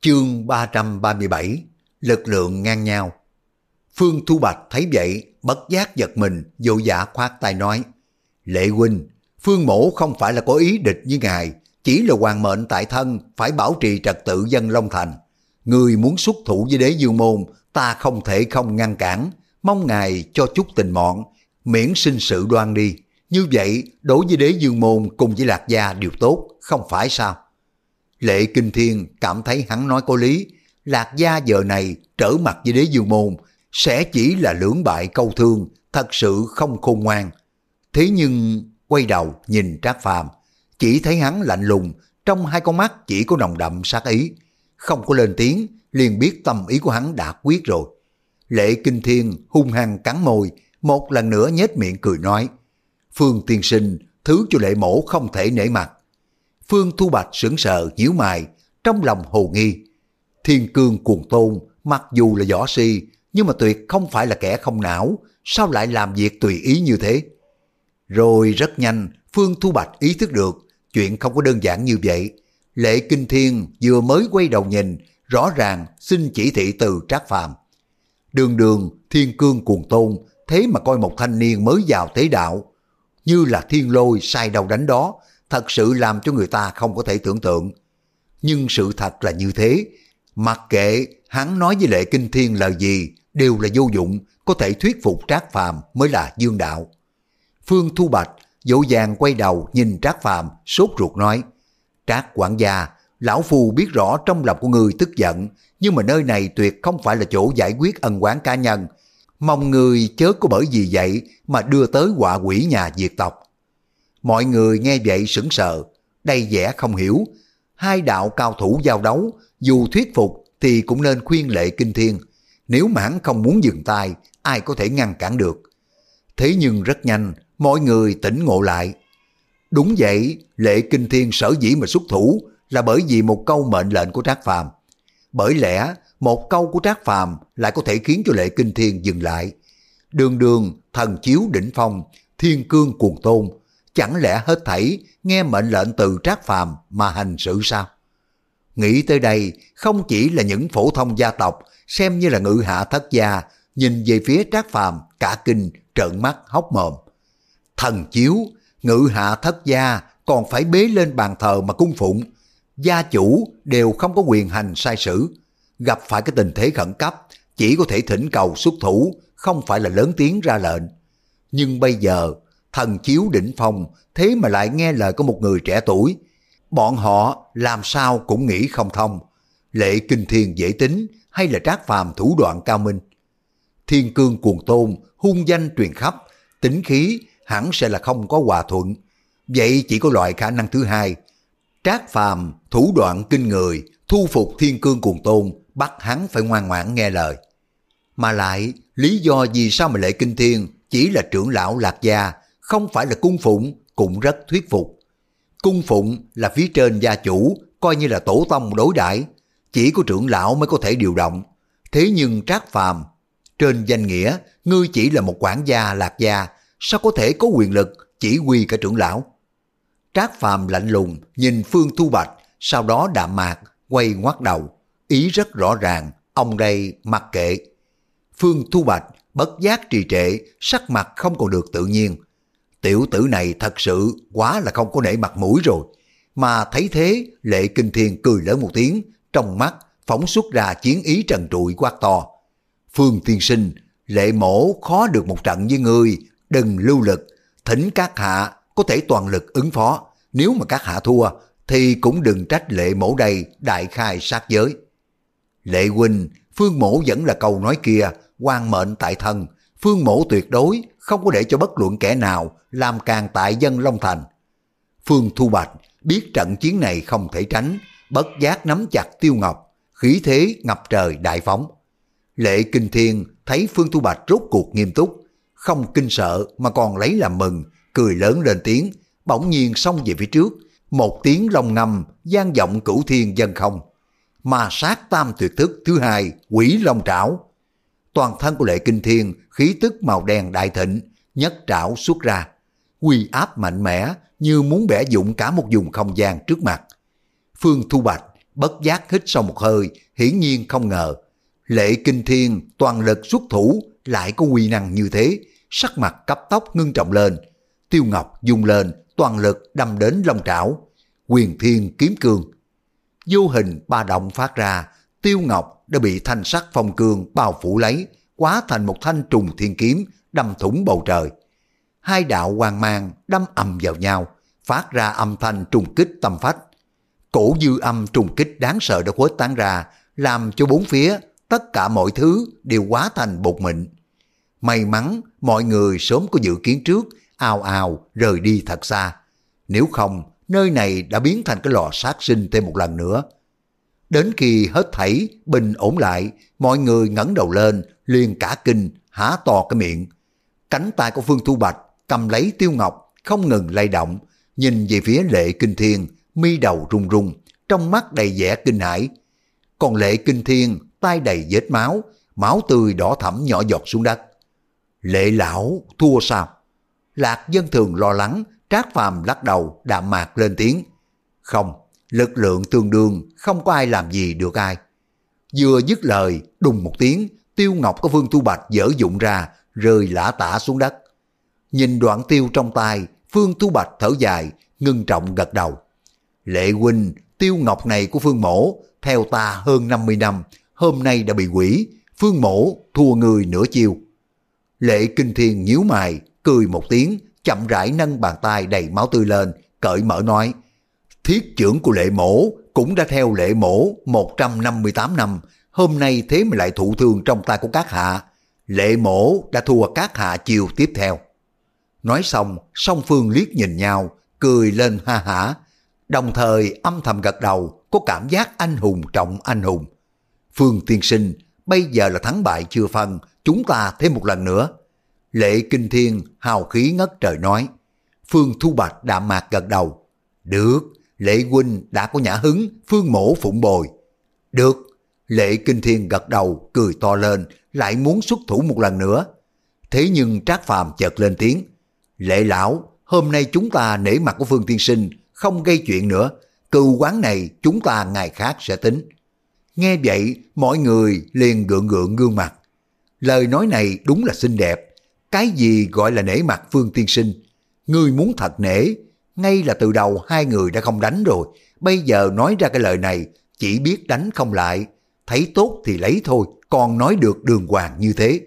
Chương 337 Lực lượng ngang nhau Phương Thu Bạch thấy vậy, bất giác giật mình, vội vã khoát tay nói Lệ huynh, Phương Mổ không phải là có ý địch với ngài, chỉ là hoàng mệnh tại thân phải bảo trì trật tự dân Long Thành. Người muốn xuất thủ với đế dương môn, ta không thể không ngăn cản, mong ngài cho chút tình mọn, miễn sinh sự đoan đi. Như vậy, đối với đế dương môn cùng với lạc gia đều tốt, không phải sao? Lệ Kinh Thiên cảm thấy hắn nói có lý, lạc gia giờ này trở mặt với đế dương môn, sẽ chỉ là lưỡng bại câu thương, thật sự không khôn ngoan. Thế nhưng, quay đầu nhìn Trác Phàm chỉ thấy hắn lạnh lùng, trong hai con mắt chỉ có nồng đậm sát ý, không có lên tiếng, liền biết tâm ý của hắn đã quyết rồi. Lệ Kinh Thiên hung hăng cắn môi, một lần nữa nhếch miệng cười nói, Phương tiên sinh, thứ cho lệ mổ không thể nể mặt. Phương Thu Bạch sững sờ nhíu mày, trong lòng hồ nghi. Thiên cương cuồng tôn, mặc dù là võ si, nhưng mà tuyệt không phải là kẻ không não, sao lại làm việc tùy ý như thế? Rồi rất nhanh, Phương Thu Bạch ý thức được, chuyện không có đơn giản như vậy. Lệ Kinh Thiên vừa mới quay đầu nhìn, rõ ràng xin chỉ thị từ Trác Phàm. Đường đường, thiên cương cuồng tôn, thế mà coi một thanh niên mới vào thế đạo, như là thiên lôi sai đầu đánh đó, thật sự làm cho người ta không có thể tưởng tượng. Nhưng sự thật là như thế, mặc kệ hắn nói với Lệ Kinh Thiên lời gì, đều là vô dụng, có thể thuyết phục Trác Phàm mới là dương đạo. Phương Thu Bạch dỗ dàng quay đầu nhìn Trác Phàm sốt ruột nói, Trác quản gia, lão phu biết rõ trong lòng của người tức giận, nhưng mà nơi này tuyệt không phải là chỗ giải quyết ân oán cá nhân. Mong người chớ có bởi vì vậy mà đưa tới họa quỷ nhà diệt tộc. Mọi người nghe vậy sững sờ, đây vẻ không hiểu. Hai đạo cao thủ giao đấu, dù thuyết phục thì cũng nên khuyên lệ kinh thiên. Nếu mãn không muốn dừng tay, ai có thể ngăn cản được. Thế nhưng rất nhanh, mọi người tỉnh ngộ lại. Đúng vậy, lệ kinh thiên sở dĩ mà xuất thủ là bởi vì một câu mệnh lệnh của Trác Phàm. Bởi lẽ, một câu của Trác Phàm lại có thể khiến cho lệ kinh thiên dừng lại. Đường đường, thần chiếu đỉnh phong, thiên cương cuồng tôn, chẳng lẽ hết thảy nghe mệnh lệnh từ Trác Phàm mà hành sự sao? Nghĩ tới đây, không chỉ là những phổ thông gia tộc xem như là ngự hạ thất gia, nhìn về phía Trác Phàm cả kinh trợn mắt hốc mồm. Thần chiếu, ngự hạ thất gia còn phải bế lên bàn thờ mà cung phụng. Gia chủ đều không có quyền hành sai sử. Gặp phải cái tình thế khẩn cấp, chỉ có thể thỉnh cầu xuất thủ, không phải là lớn tiếng ra lệnh. Nhưng bây giờ, thần chiếu đỉnh phong, thế mà lại nghe lời của một người trẻ tuổi. Bọn họ làm sao cũng nghĩ không thông. Lệ kinh thiên dễ tính hay là trác phàm thủ đoạn cao minh. Thiên cương cuồng tôn, hung danh truyền khắp, tính khí hẳn sẽ là không có hòa thuận. Vậy chỉ có loại khả năng thứ hai. Trác phàm thủ đoạn kinh người, thu phục thiên cương cuồng tôn, bắt hắn phải ngoan ngoãn nghe lời. Mà lại, lý do vì sao mà lệ kinh thiên chỉ là trưởng lão lạc gia, không phải là cung phụng, cũng rất thuyết phục. Cung phụng là phía trên gia chủ, coi như là tổ tông đối đãi chỉ có trưởng lão mới có thể điều động. Thế nhưng trác phàm, trên danh nghĩa, ngươi chỉ là một quản gia lạc gia, sao có thể có quyền lực chỉ huy cả trưởng lão? Trác phàm lạnh lùng nhìn Phương Thu Bạch, sau đó đạm mạc, quay ngoắt đầu. Ý rất rõ ràng, ông đây mặc kệ. Phương Thu Bạch bất giác trì trệ, sắc mặt không còn được tự nhiên. Tiểu tử này thật sự quá là không có nể mặt mũi rồi. Mà thấy thế, lệ kinh thiên cười lớn một tiếng, trong mắt phóng xuất ra chiến ý trần trụi quát to. Phương tiên sinh, lệ mổ khó được một trận với ngươi, đừng lưu lực, thỉnh các hạ có thể toàn lực ứng phó. Nếu mà các hạ thua, thì cũng đừng trách lệ mổ đây đại khai sát giới. Lệ huynh, phương mổ vẫn là câu nói kia, quan mệnh tại thân, phương mổ tuyệt đối không có để cho bất luận kẻ nào làm càng tại dân Long Thành. Phương Thu Bạch biết trận chiến này không thể tránh, bất giác nắm chặt tiêu ngọc, khí thế ngập trời đại phóng. Lệ Kinh Thiên thấy Phương Thu Bạch rốt cuộc nghiêm túc, không kinh sợ mà còn lấy làm mừng, cười lớn lên tiếng, bỗng nhiên xông về phía trước, một tiếng long ngâm gian vọng cửu thiên dân không. Mà sát tam tuyệt thức thứ hai, quỷ long trảo. Toàn thân của Lệ Kinh Thiên khí tức màu đen đại thịnh, nhất trảo xuất ra. Quy áp mạnh mẽ như muốn bẻ dụng cả một vùng không gian trước mặt. Phương Thu Bạch bất giác hít sâu một hơi, hiển nhiên không ngờ. Lệ Kinh Thiên toàn lực xuất thủ lại có quy năng như thế, sắc mặt cấp tóc ngưng trọng lên. Tiêu Ngọc dùng lên, toàn lực đâm đến long trảo. Quyền Thiên kiếm cương. Vô hình ba động phát ra, Tiêu Ngọc đã bị thanh sắc phong cương bao phủ lấy, quá thành một thanh trùng thiên kiếm đâm thủng bầu trời. Hai đạo hoàng mang đâm ầm vào nhau, phát ra âm thanh trùng kích tâm phách. Cổ dư âm trùng kích đáng sợ đã khuếch tán ra, làm cho bốn phía tất cả mọi thứ đều quá thành bột mịn. May mắn mọi người sớm có dự kiến trước, ào ào rời đi thật xa. Nếu không, nơi này đã biến thành cái lò sát sinh thêm một lần nữa. Đến khi hết thảy, bình ổn lại, mọi người ngẩng đầu lên, liền cả kinh, há to cái miệng. Cánh tay của Phương Thu Bạch cầm lấy tiêu ngọc, không ngừng lay động, nhìn về phía lệ kinh thiên, mi đầu rung rung, trong mắt đầy vẻ kinh hãi. Còn lệ kinh thiên, tay đầy vết máu, máu tươi đỏ thẫm nhỏ giọt xuống đất. Lệ lão thua sao? Lạc dân thường lo lắng, trác phàm lắc đầu đạm mạc lên tiếng. Không, lực lượng tương đương, không có ai làm gì được ai. Vừa dứt lời, đùng một tiếng, tiêu ngọc của Phương Thu Bạch dở dụng ra, rơi lã tả xuống đất. Nhìn đoạn tiêu trong tay, Phương Thu Bạch thở dài, ngưng trọng gật đầu. Lệ huynh, tiêu ngọc này của Phương Mổ, theo ta hơn 50 năm, hôm nay đã bị quỷ, Phương Mổ thua người nửa chiêu. Lệ Kinh Thiên nhíu mày, cười một tiếng, chậm rãi nâng bàn tay đầy máu tươi lên, cởi mở nói, thiết trưởng của lệ mổ cũng đã theo lệ mổ 158 năm, hôm nay thế mà lại thụ thương trong tay của các hạ. Lệ mổ đã thua các hạ chiều tiếp theo. Nói xong, song phương liếc nhìn nhau, cười lên ha hả, đồng thời âm thầm gật đầu, có cảm giác anh hùng trọng anh hùng. Phương tiên sinh, bây giờ là thắng bại chưa phân, chúng ta thêm một lần nữa. Lệ Kinh Thiên hào khí ngất trời nói. Phương Thu Bạch đạm mạc gật đầu. Được, Lệ Huynh đã có nhã hứng, Phương Mổ phụng bồi. Được, Lệ Kinh Thiên gật đầu, cười to lên, lại muốn xuất thủ một lần nữa. Thế nhưng Trác Phàm chợt lên tiếng. Lệ lão, hôm nay chúng ta nể mặt của Phương Tiên Sinh, không gây chuyện nữa. Cừu quán này chúng ta ngày khác sẽ tính. Nghe vậy, mọi người liền gượng gượng gương mặt. Lời nói này đúng là xinh đẹp. Cái gì gọi là nể mặt Phương Tiên Sinh? Ngươi muốn thật nể, ngay là từ đầu hai người đã không đánh rồi. Bây giờ nói ra cái lời này, chỉ biết đánh không lại. Thấy tốt thì lấy thôi, còn nói được đường hoàng như thế.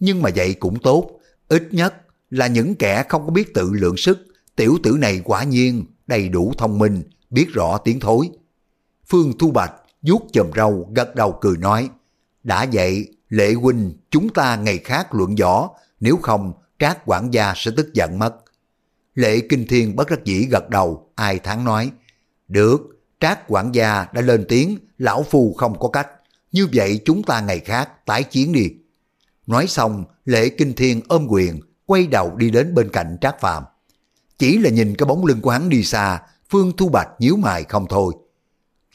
Nhưng mà vậy cũng tốt, ít nhất là những kẻ không có biết tự lượng sức. Tiểu tử này quả nhiên đầy đủ thông minh, biết rõ tiếng thối. Phương Thu Bạch vuốt chầm râu gật đầu cười nói, đã vậy Lệ huynh chúng ta ngày khác luận võ, nếu không Trác quản gia sẽ tức giận mất. Lệ Kinh Thiên bất đắc dĩ gật đầu, ai thắng nói, được, Trác quản gia đã lên tiếng, lão phu không có cách, như vậy chúng ta ngày khác tái chiến đi. Nói xong, Lệ Kinh Thiên ôm quyền, quay đầu đi đến bên cạnh Trác Phàm. Chỉ là nhìn cái bóng lưng của hắn đi xa, Phương Thu Bạch nhíu mày không thôi.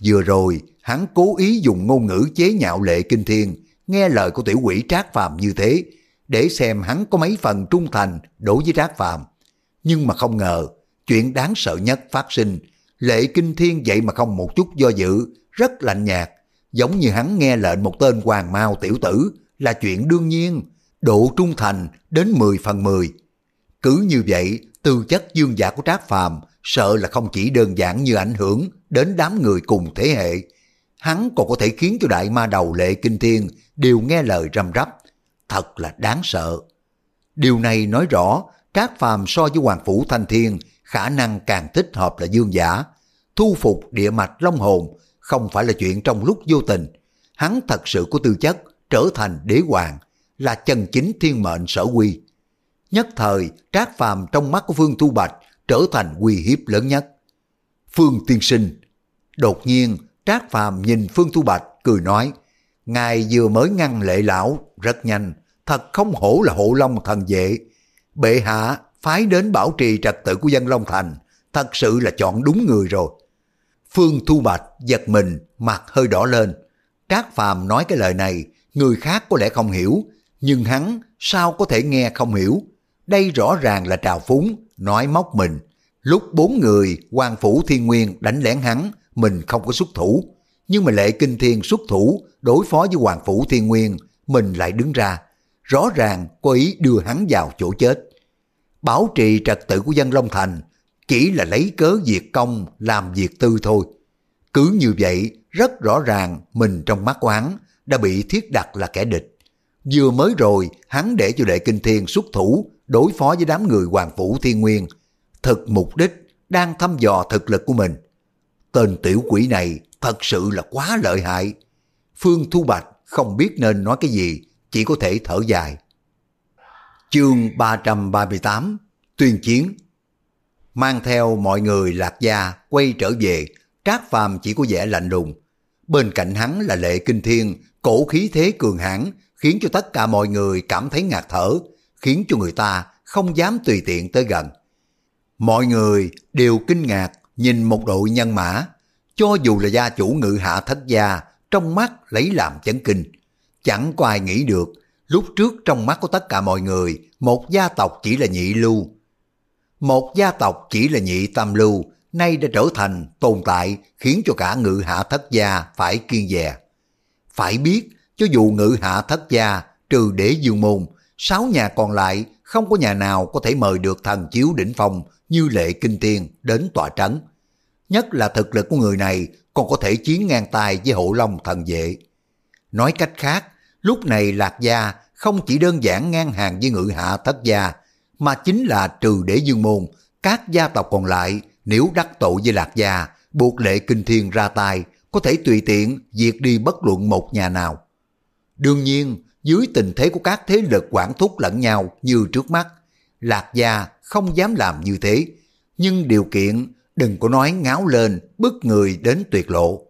Vừa rồi, hắn cố ý dùng ngôn ngữ chế nhạo Lệ Kinh Thiên, nghe lời của tiểu quỷ Trác Phàm như thế, để xem hắn có mấy phần trung thành đối với Trác Phàm. Nhưng mà không ngờ, chuyện đáng sợ nhất phát sinh, Lệ Kinh Thiên vậy mà không một chút do dự, rất lạnh nhạt, giống như hắn nghe lệnh một tên hoàng mao tiểu tử là chuyện đương nhiên, độ trung thành đến 10 phần 10. Cứ như vậy, tư chất dương giả của Trác Phàm sợ là không chỉ đơn giản như ảnh hưởng đến đám người cùng thế hệ. Hắn còn có thể khiến cho đại ma đầu lệ kinh thiên đều nghe lời răm rắp. Thật là đáng sợ. Điều này nói rõ Trác Phàm so với Hoàng Phủ Thanh Thiên khả năng càng thích hợp là dương giả. Thu phục địa mạch long hồn không phải là chuyện trong lúc vô tình. Hắn thật sự có tư chất trở thành đế hoàng, là chân chính thiên mệnh sở quy. Nhất thời, Trác Phàm trong mắt của Phương Thu Bạch trở thành uy hiếp lớn nhất. Phương tiên sinh, đột nhiên Trác Phàm nhìn Phương Thu Bạch cười nói, Ngài vừa mới ngăn lệ lão, rất nhanh, thật không hổ là hộ long thần vệ. Bệ hạ phái đến bảo trì trật tự của dân Long Thành, thật sự là chọn đúng người rồi. Phương Thu Bạch giật mình, mặt hơi đỏ lên. Trác Phàm nói cái lời này, người khác có lẽ không hiểu, nhưng hắn sao có thể nghe không hiểu. Đây rõ ràng là trào phúng, nói móc mình. Lúc bốn người quan phủ thiên nguyên đánh lén hắn, mình không có xuất thủ. Nhưng mà lệ kinh thiên xuất thủ đối phó với hoàng phủ thiên nguyên, mình lại đứng ra. Rõ ràng có ý đưa hắn vào chỗ chết. Bảo trì trật tự của dân Long Thành chỉ là lấy cớ diệt công làm việc tư thôi. Cứ như vậy, rất rõ ràng mình trong mắt của hắn đã bị thiết đặt là kẻ địch. Vừa mới rồi, hắn để cho đệ kinh thiên xuất thủ đối phó với đám người Hoàng Phủ Thiên Nguyên. Thực mục đích đang thăm dò thực lực của mình. Tên tiểu quỷ này thật sự là quá lợi hại. Phương Thu Bạch không biết nên nói cái gì, chỉ có thể thở dài. Chương 338 Tuyên chiến Mang theo mọi người lạc gia quay trở về, Trác Phàm chỉ có vẻ lạnh lùng. Bên cạnh hắn là Lệ Kinh Thiên, cổ khí thế cường hãn khiến cho tất cả mọi người cảm thấy ngạt thở, khiến cho người ta không dám tùy tiện tới gần. Mọi người đều kinh ngạc nhìn một đội nhân mã, cho dù là gia chủ ngự hạ thất gia, trong mắt lấy làm chấn kinh. Chẳng có ai nghĩ được, lúc trước trong mắt của tất cả mọi người, một gia tộc chỉ là nhị lưu. Một gia tộc chỉ là nhị tam lưu, nay đã trở thành tồn tại khiến cho cả ngự hạ thất gia phải kiên dè. Phải biết, cho dù ngự hạ thất gia trừ đế dương môn, sáu nhà còn lại không có nhà nào có thể mời được thần chiếu đỉnh phong như lệ kinh tiên đến tòa trấn. Nhất là thực lực của người này còn có thể chiến ngang tay với hộ long thần vệ. Nói cách khác, lúc này Lạc Gia không chỉ đơn giản ngang hàng với ngự hạ thất gia, mà chính là trừ đế dương môn, các gia tộc còn lại nếu đắc tội với Lạc Gia, buộc lệ kinh thiên ra tay, có thể tùy tiện diệt đi bất luận một nhà nào. Đương nhiên, dưới tình thế của các thế lực quản thúc lẫn nhau như trước mắt, Lạc Gia không dám làm như thế, nhưng điều kiện đừng có nói ngáo lên bức người đến tuyệt lộ.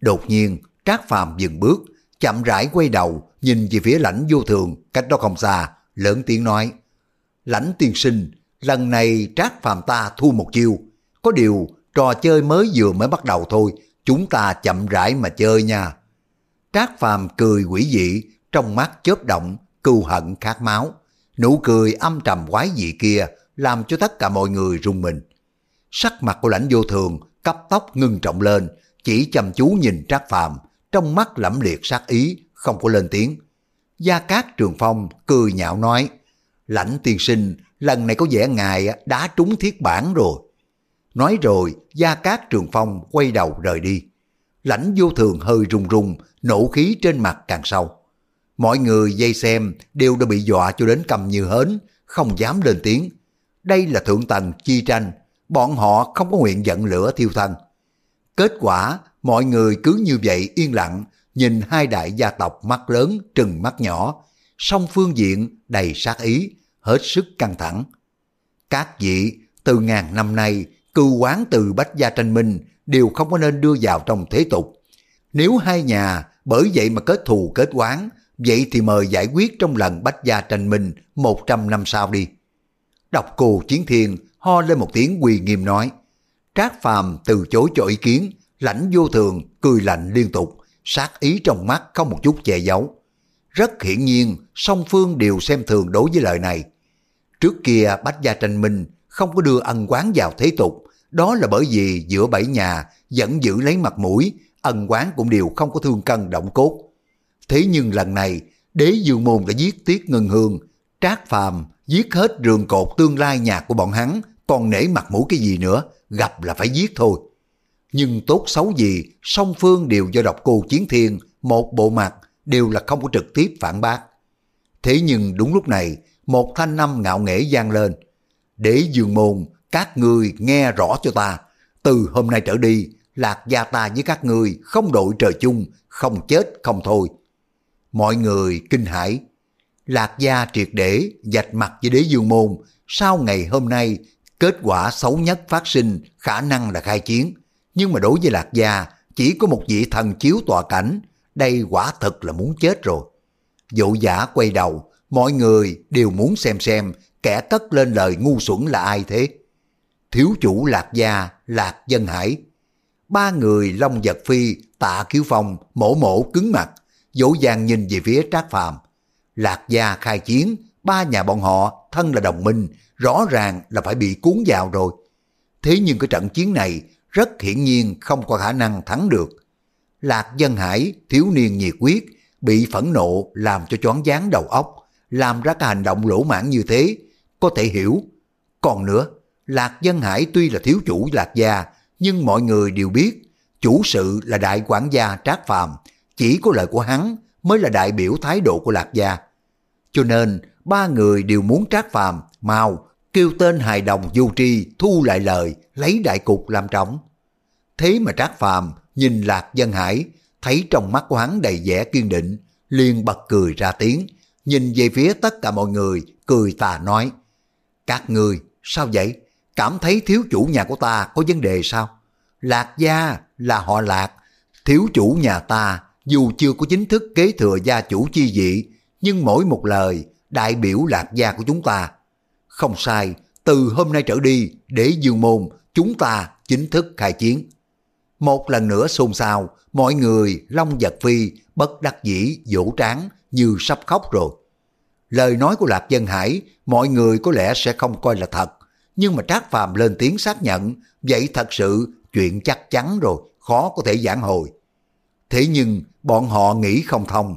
Đột nhiên, Trác Phàm dừng bước, chậm rãi quay đầu, nhìn về phía lãnh vô thường, cách đó không xa, lớn tiếng nói. Lãnh tiên sinh, lần này Trác Phàm ta thu một chiêu, có điều trò chơi mới vừa mới bắt đầu thôi, chúng ta chậm rãi mà chơi nha. Trác Phàm cười quỷ dị, trong mắt chớp động, cưu hận khát máu. Nụ cười âm trầm quái dị kia làm cho tất cả mọi người rung mình. Sắc mặt của lãnh vô thường cấp tóc ngưng trọng lên, chỉ chăm chú nhìn Trác Phàm, trong mắt lẫm liệt sát ý, không có lên tiếng. Gia Cát Trường Phong cười nhạo nói, lãnh tiên sinh, lần này có vẻ ngài đã trúng thiết bản rồi. Nói rồi, Gia Cát Trường Phong quay đầu rời đi. Lãnh vô thường hơi rung rung nổ khí trên mặt càng sâu. Mọi người dây xem đều đã bị dọa cho đến cầm như hến, không dám lên tiếng. Đây là thượng tầng chi tranh, bọn họ không có nguyện giận lửa thiêu thân. Kết quả, mọi người cứ như vậy yên lặng, nhìn hai đại gia tộc mắt lớn trừng mắt nhỏ, song phương diện đầy sát ý, hết sức căng thẳng. Các vị, từ ngàn năm nay, cư quán từ Bách Gia Tranh Minh đều không có nên đưa vào trong thế tục. Nếu hai nhà bởi vậy mà kết thù kết quán, vậy thì mời giải quyết trong lần Bách Gia Tranh Minh 100 năm sau đi. Đọc cù Chiến Thiên ho lên một tiếng quỳ nghiêm nói. Trác Phàm từ chối cho ý kiến, lãnh vô thường, cười lạnh liên tục, sát ý trong mắt không một chút che giấu. Rất hiển nhiên, song phương đều xem thường đối với lời này. Trước kia Bách Gia Tranh Minh không có đưa ân quán vào thế tục, đó là bởi vì giữa bảy nhà vẫn giữ lấy mặt mũi, ân quán cũng đều không có thương cân động cốt. Thế nhưng lần này, đế dương môn đã giết Tiết Ngân Hương, Trác Phàm giết hết rường cột tương lai nhà của bọn hắn, còn nể mặt mũi cái gì nữa, gặp là phải giết thôi. Nhưng tốt xấu gì, song phương đều do độc cô chiến thiên, một bộ mặt đều là không có trực tiếp phản bác. Thế nhưng đúng lúc này, một thanh năm ngạo nghễ gian lên. Để dương môn, các ngươi nghe rõ cho ta, từ hôm nay trở đi, lạc gia ta với các ngươi không đội trời chung, không chết không thôi. Mọi người kinh hãi, lạc gia triệt để dạch mặt với đế dương môn, sau ngày hôm nay, kết quả xấu nhất phát sinh khả năng là khai chiến. Nhưng mà đối với lạc gia, chỉ có một vị thần chiếu tọa cảnh, đây quả thật là muốn chết rồi. Dụ giả quay đầu, mọi người đều muốn xem xem kẻ cất lên lời ngu xuẩn là ai thế. Thiếu chủ Lạc Gia, Lạc Dân Hải. Ba người Long Giật Phi, Tạ Kiếu Phong, mổ mổ cứng mặt, dỗ dàng nhìn về phía Trác Phàm. Lạc Gia khai chiến, ba nhà bọn họ thân là đồng minh, rõ ràng là phải bị cuốn vào rồi. Thế nhưng cái trận chiến này rất hiển nhiên không có khả năng thắng được. Lạc Dân Hải, thiếu niên nhiệt quyết, bị phẫn nộ làm cho choáng váng đầu óc, làm ra cái hành động lỗ mãn như thế, có thể hiểu. Còn nữa, Lạc Dân Hải tuy là thiếu chủ Lạc Gia, nhưng mọi người đều biết, chủ sự là đại quản gia Trác Phàm, chỉ có lời của hắn mới là đại biểu thái độ của Lạc Gia. Cho nên, ba người đều muốn Trác Phàm mau kêu tên hài đồng du tri thu lại lời, lấy đại cục làm trọng. Thế mà Trác Phàm nhìn Lạc Dân Hải, thấy trong mắt của hắn đầy vẻ kiên định, liền bật cười ra tiếng, nhìn về phía tất cả mọi người, cười tà nói, Các người, sao vậy? Cảm thấy thiếu chủ nhà của ta có vấn đề sao? Lạc gia là họ lạc, thiếu chủ nhà ta dù chưa có chính thức kế thừa gia chủ chi vị, nhưng mỗi một lời đại biểu lạc gia của chúng ta. Không sai, từ hôm nay trở đi, để dương môn, chúng ta chính thức khai chiến. Một lần nữa xôn xao, mọi người long giật phi, bất đắc dĩ, vỗ tráng như sắp khóc rồi. Lời nói của Lạc Dân Hải, mọi người có lẽ sẽ không coi là thật, nhưng mà Trác Phàm lên tiếng xác nhận, vậy thật sự chuyện chắc chắn rồi, khó có thể giảng hồi. Thế nhưng bọn họ nghĩ không thông,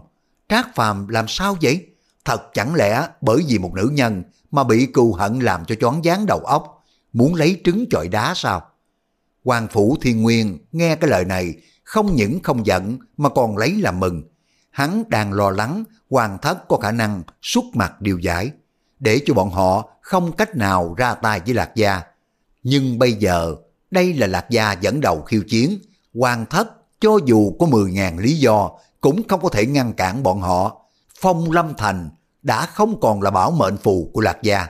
Trác Phàm làm sao vậy? Thật chẳng lẽ bởi vì một nữ nhân mà bị cừu hận làm cho choáng váng đầu óc, muốn lấy trứng chọi đá sao? Hoàng Phủ Thiên Nguyên nghe cái lời này không những không giận mà còn lấy làm mừng. Hắn đang lo lắng hoàng thất có khả năng xuất mặt điều giải, để cho bọn họ không cách nào ra tay với Lạc Gia. Nhưng bây giờ, đây là Lạc Gia dẫn đầu khiêu chiến, hoàng thất cho dù có 10.000 lý do cũng không có thể ngăn cản bọn họ. Phong Lâm Thành đã không còn là bảo mệnh phù của Lạc Gia.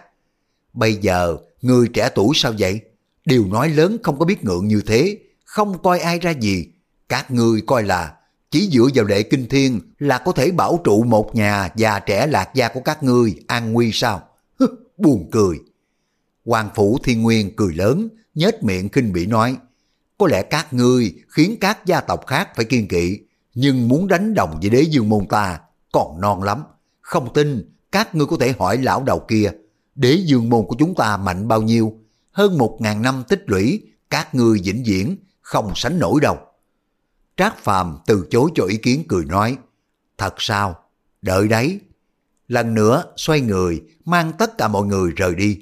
Bây giờ, người trẻ tuổi sao vậy? Điều nói lớn không có biết ngượng như thế, không coi ai ra gì. Các ngươi coi là chỉ dựa vào lệ kinh thiên là có thể bảo trụ một nhà già trẻ lạc gia của các ngươi an nguy sao? Buồn cười. Hoàng Phủ Thiên Nguyên cười lớn, nhếch miệng khinh bỉ nói, có lẽ các ngươi khiến các gia tộc khác phải kiên kỵ, nhưng muốn đánh đồng với đế dương môn ta còn non lắm. Không tin, các ngươi có thể hỏi lão đầu kia, đế dương môn của chúng ta mạnh bao nhiêu, hơn một ngàn năm tích lũy, các ngươi vĩnh viễn không sánh nổi đâu. Trác Phàm từ chối cho ý kiến cười nói, thật sao, đợi đấy. Lần nữa xoay người, mang tất cả mọi người rời đi.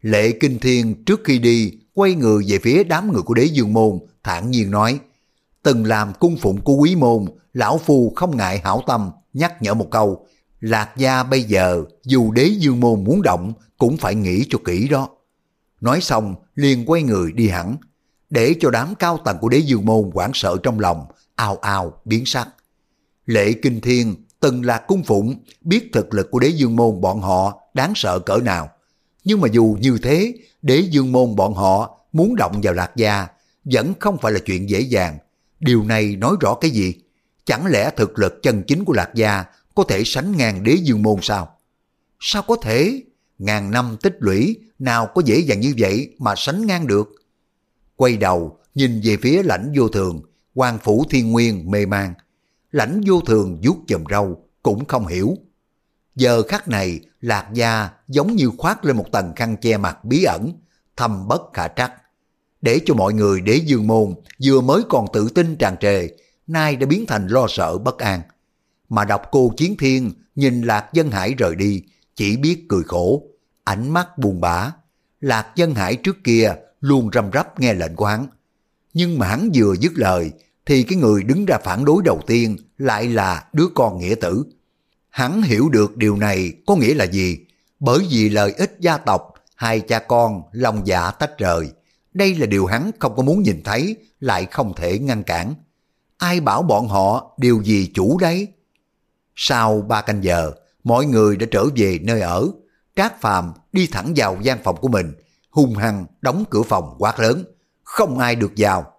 Lệ Kinh Thiên trước khi đi, quay người về phía đám người của đế dương môn, thản nhiên nói, từng làm cung phụng của quý môn, lão phu không ngại hảo tâm, nhắc nhở một câu, Lạc gia bây giờ dù đế dương môn muốn động cũng phải nghĩ cho kỹ đó. Nói xong liền quay người đi hẳn, để cho đám cao tầng của đế dương môn hoảng sợ trong lòng, ào ào biến sắc. Lệ Kinh Thiên từng là cung phụng, biết thực lực của đế dương môn bọn họ đáng sợ cỡ nào. Nhưng mà dù như thế, đế dương môn bọn họ muốn động vào lạc gia vẫn không phải là chuyện dễ dàng. Điều này nói rõ cái gì? Chẳng lẽ thực lực chân chính của lạc gia có thể sánh ngang đế dương môn sao? Sao có thể? Ngàn năm tích lũy nào có dễ dàng như vậy mà sánh ngang được? Quay đầu, nhìn về phía lãnh vô thường, quan phủ thiên nguyên mê man. Lãnh vô thường vuốt chùm râu, cũng không hiểu. Giờ khắc này, lạc gia giống như khoác lên một tầng khăn che mặt bí ẩn, thâm bất khả trắc. Để cho mọi người đế dương môn vừa mới còn tự tin tràn trề, nay đã biến thành lo sợ bất an. Mà đọc cô Chiến Thiên nhìn Lạc Dân Hải rời đi, chỉ biết cười khổ, ánh mắt buồn bã. Lạc Dân Hải trước kia luôn răm rắp nghe lệnh của hắn. Nhưng mà hắn vừa dứt lời, thì cái người đứng ra phản đối đầu tiên lại là đứa con nghĩa tử. Hắn hiểu được điều này có nghĩa là gì, bởi vì lời ích gia tộc, hai cha con lòng dạ tách rời. Đây là điều hắn không có muốn nhìn thấy, lại không thể ngăn cản. Ai bảo bọn họ điều gì chủ đấy? Sau ba canh giờ, mọi người đã trở về nơi ở. Trác Phàm đi thẳng vào gian phòng của mình, hung hăng đóng cửa phòng quát lớn. Không ai được vào.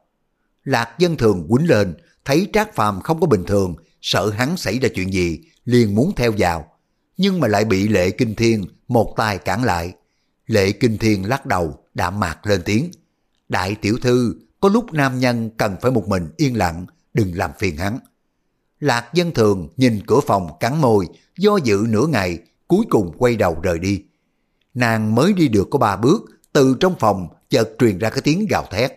Lạc dân thường quýnh lên, thấy Trác Phàm không có bình thường, sợ hắn xảy ra chuyện gì, liền muốn theo vào. Nhưng mà lại bị Lệ Kinh Thiên một tay cản lại. Lệ Kinh Thiên lắc đầu, đạm mạc lên tiếng. Đại tiểu thư, có lúc nam nhân cần phải một mình yên lặng, đừng làm phiền hắn. Lạc dân thường nhìn cửa phòng cắn môi, do dự nửa ngày, cuối cùng quay đầu rời đi. Nàng mới đi được có ba bước, từ trong phòng chợt truyền ra cái tiếng gào thét.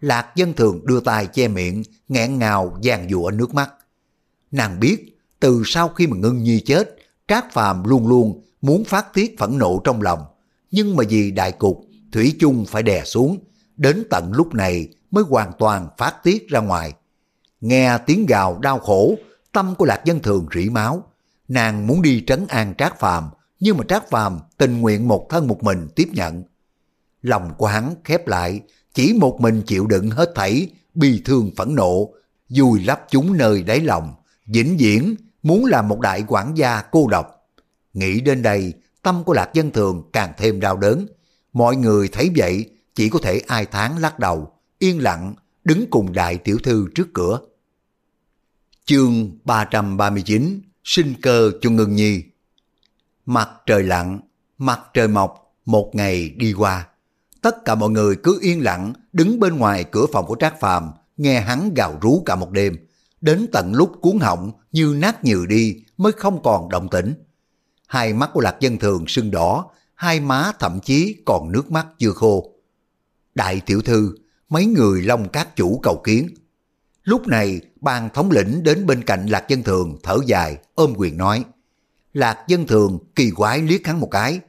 Lạc dân thường đưa tay che miệng, nghẹn ngào giàn dụa nước mắt. Nàng biết, từ sau khi mà ngưng nhi chết, Trác Phàm luôn luôn muốn phát tiết phẫn nộ trong lòng. Nhưng mà vì đại cục, Thủy chung phải đè xuống, đến tận lúc này mới hoàn toàn phát tiết ra ngoài. Nghe tiếng gào đau khổ, tâm của Lạc Dân Thường rỉ máu. Nàng muốn đi trấn an Trác Phàm, nhưng mà Trác Phàm tình nguyện một thân một mình tiếp nhận. Lòng của hắn khép lại, chỉ một mình chịu đựng hết thảy, bi thương phẫn nộ, vùi lấp chúng nơi đáy lòng, vĩnh viễn muốn làm một đại quản gia cô độc. Nghĩ đến đây, tâm của Lạc Dân Thường càng thêm đau đớn. Mọi người thấy vậy, chỉ có thể ai tháng lắc đầu, yên lặng, đứng cùng đại tiểu thư trước cửa. Chương 339 Sinh cơ cho ngưng nhi Mặt trời lặn mặt trời mọc, một ngày đi qua. Tất cả mọi người cứ yên lặng đứng bên ngoài cửa phòng của Trác Phàm nghe hắn gào rú cả một đêm. Đến tận lúc cuốn họng như nát nhừ đi mới không còn động tĩnh. Hai mắt của Lạc Dân Thường sưng đỏ, hai má thậm chí còn nước mắt chưa khô. Đại tiểu thư, mấy người long các chủ cầu kiến. Lúc này, ban thống lĩnh đến bên cạnh Lạc Dân Thường thở dài, ôm quyền nói. Lạc Dân Thường kỳ quái liếc hắn một cái.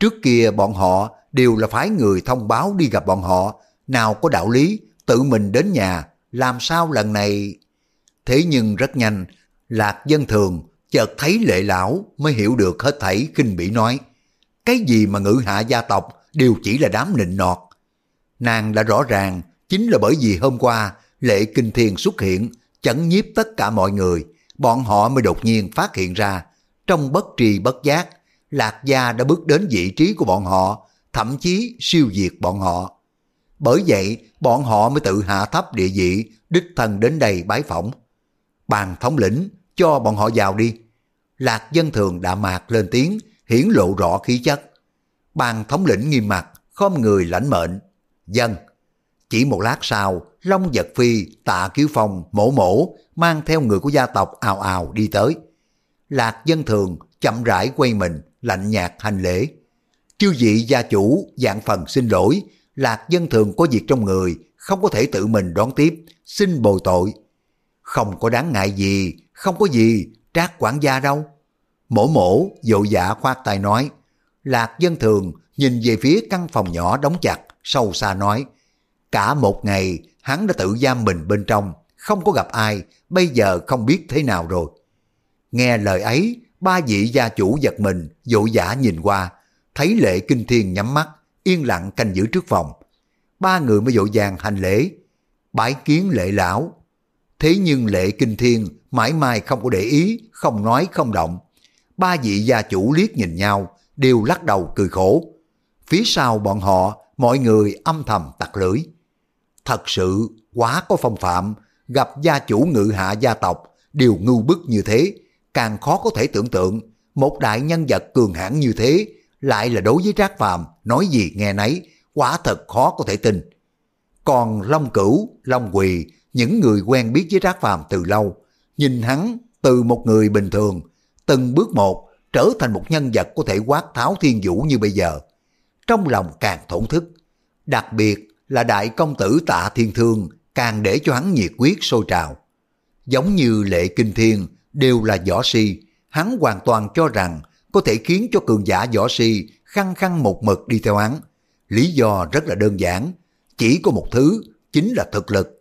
Trước kia bọn họ đều là phái người thông báo đi gặp bọn họ, nào có đạo lý, tự mình đến nhà, làm sao lần này... Thế nhưng rất nhanh, Lạc Dân Thường chợt thấy lệ lão mới hiểu được hết thảy kinh bỉ nói. Cái gì mà ngữ hạ gia tộc đều chỉ là đám nịnh nọt. Nàng đã rõ ràng chính là bởi vì hôm qua lệ kinh thiên xuất hiện chấn nhiếp tất cả mọi người, bọn họ mới đột nhiên phát hiện ra trong bất trì bất giác Lạc Gia đã bước đến vị trí của bọn họ, thậm chí siêu diệt bọn họ. Bởi vậy, bọn họ mới tự hạ thấp địa vị, đích thân đến đây bái phỏng. Bàn thống lĩnh, cho bọn họ vào đi. Lạc dân thường đã mạc lên tiếng, hiển lộ rõ khí chất. Bàn thống lĩnh nghiêm mặt, không người lãnh mệnh. Dân. Chỉ một lát sau, Long Giật Phi, Tạ Kiếu Phong, Mổ Mổ mang theo người của gia tộc ào ào đi tới. Lạc dân thường chậm rãi quay mình, lạnh nhạt hành lễ. Chư vị gia chủ dạng phần xin lỗi, Lạc dân thường có việc trong người, không có thể tự mình đón tiếp, xin bồi tội. Không có đáng ngại gì, không có gì, trác quản gia đâu. Mổ mổ, dỗ dạ khoát tay nói. Lạc dân thường nhìn về phía căn phòng nhỏ đóng chặt, sâu xa nói. Cả một ngày, hắn đã tự giam mình bên trong, không có gặp ai, bây giờ không biết thế nào rồi. Nghe lời ấy, ba vị gia chủ giật mình, dỗ dã nhìn qua, thấy lệ kinh thiên nhắm mắt, yên lặng canh giữ trước phòng. Ba người mới dỗ dàng hành lễ, bái kiến lệ lão. Thế nhưng lệ kinh thiên mãi mai không có để ý, không nói không động. Ba vị gia chủ liếc nhìn nhau, đều lắc đầu cười khổ. Phía sau bọn họ, mọi người âm thầm tặc lưỡi. Thật sự quá có phong phạm, gặp gia chủ ngự hạ gia tộc đều ngu bức như thế, càng khó có thể tưởng tượng một đại nhân vật cường hãn như thế lại là đối với Trác Phàm nói gì nghe nấy, quả thật khó có thể tin. Còn Long Cửu, Long Quỳ, những người quen biết với Trác Phàm từ lâu, nhìn hắn từ một người bình thường, từng bước một trở thành một nhân vật có thể quát tháo thiên vũ như bây giờ. Trong lòng càng thổn thức, đặc biệt là đại công tử tạ thiên thương càng để cho hắn nhiệt quyết sôi trào. Giống như lệ kinh thiên đều là võ si, hắn hoàn toàn cho rằng có thể khiến cho cường giả võ si khăng khăng một mực đi theo hắn. Lý do rất là đơn giản, chỉ có một thứ, chính là thực lực.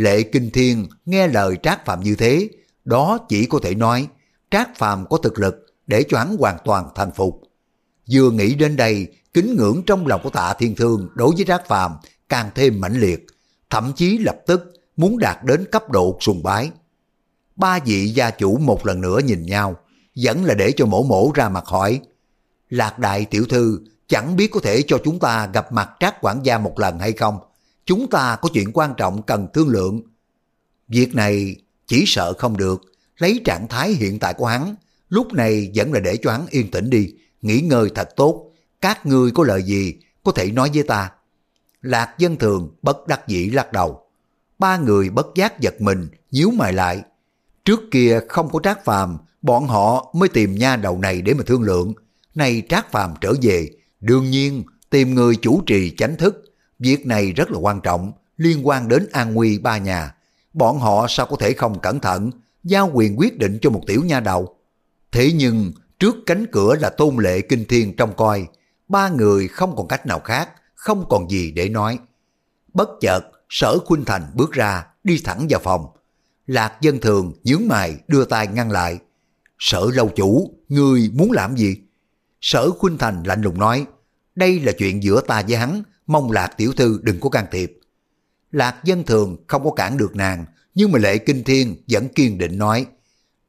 Lệ Kinh Thiên nghe lời Trác Phạm như thế, đó chỉ có thể nói Trác Phạm có thực lực để cho hắn hoàn toàn thành phục. Vừa nghĩ đến đây, kính ngưỡng trong lòng của tạ thiên thương đối với Trác Phạm càng thêm mãnh liệt, thậm chí lập tức muốn đạt đến cấp độ sùng bái. Ba vị gia chủ một lần nữa nhìn nhau, vẫn là để cho mổ mổ ra mặt hỏi. Lạc đại tiểu thư chẳng biết có thể cho chúng ta gặp mặt trác quản gia một lần hay không? Chúng ta có chuyện quan trọng cần thương lượng. Việc này chỉ sợ không được, lấy trạng thái hiện tại của hắn, lúc này vẫn là để cho hắn yên tĩnh đi, nghỉ ngơi thật tốt. Các ngươi có lời gì có thể nói với ta. Lạc dân thường bất đắc dĩ lắc đầu. Ba người bất giác giật mình, nhíu mày lại. Trước kia không có trác phàm, bọn họ mới tìm nha đầu này để mà thương lượng. Nay trác phàm trở về, đương nhiên tìm người chủ trì chánh thức. Việc này rất là quan trọng, liên quan đến an nguy ba nhà. Bọn họ sao có thể không cẩn thận, giao quyền quyết định cho một tiểu nha đầu. Thế nhưng, trước cánh cửa là tôn lệ kinh thiên trong coi, ba người không còn cách nào khác, không còn gì để nói. Bất chợt, sở Khuynh Thành bước ra, đi thẳng vào phòng. Lạc dân thường nhướng mày đưa tay ngăn lại. Sở lâu chủ, người muốn làm gì? Sở Khuynh Thành lạnh lùng nói, đây là chuyện giữa ta với hắn, mong Lạc tiểu thư đừng có can thiệp. Lạc dân thường không có cản được nàng, nhưng mà lệ kinh thiên vẫn kiên định nói,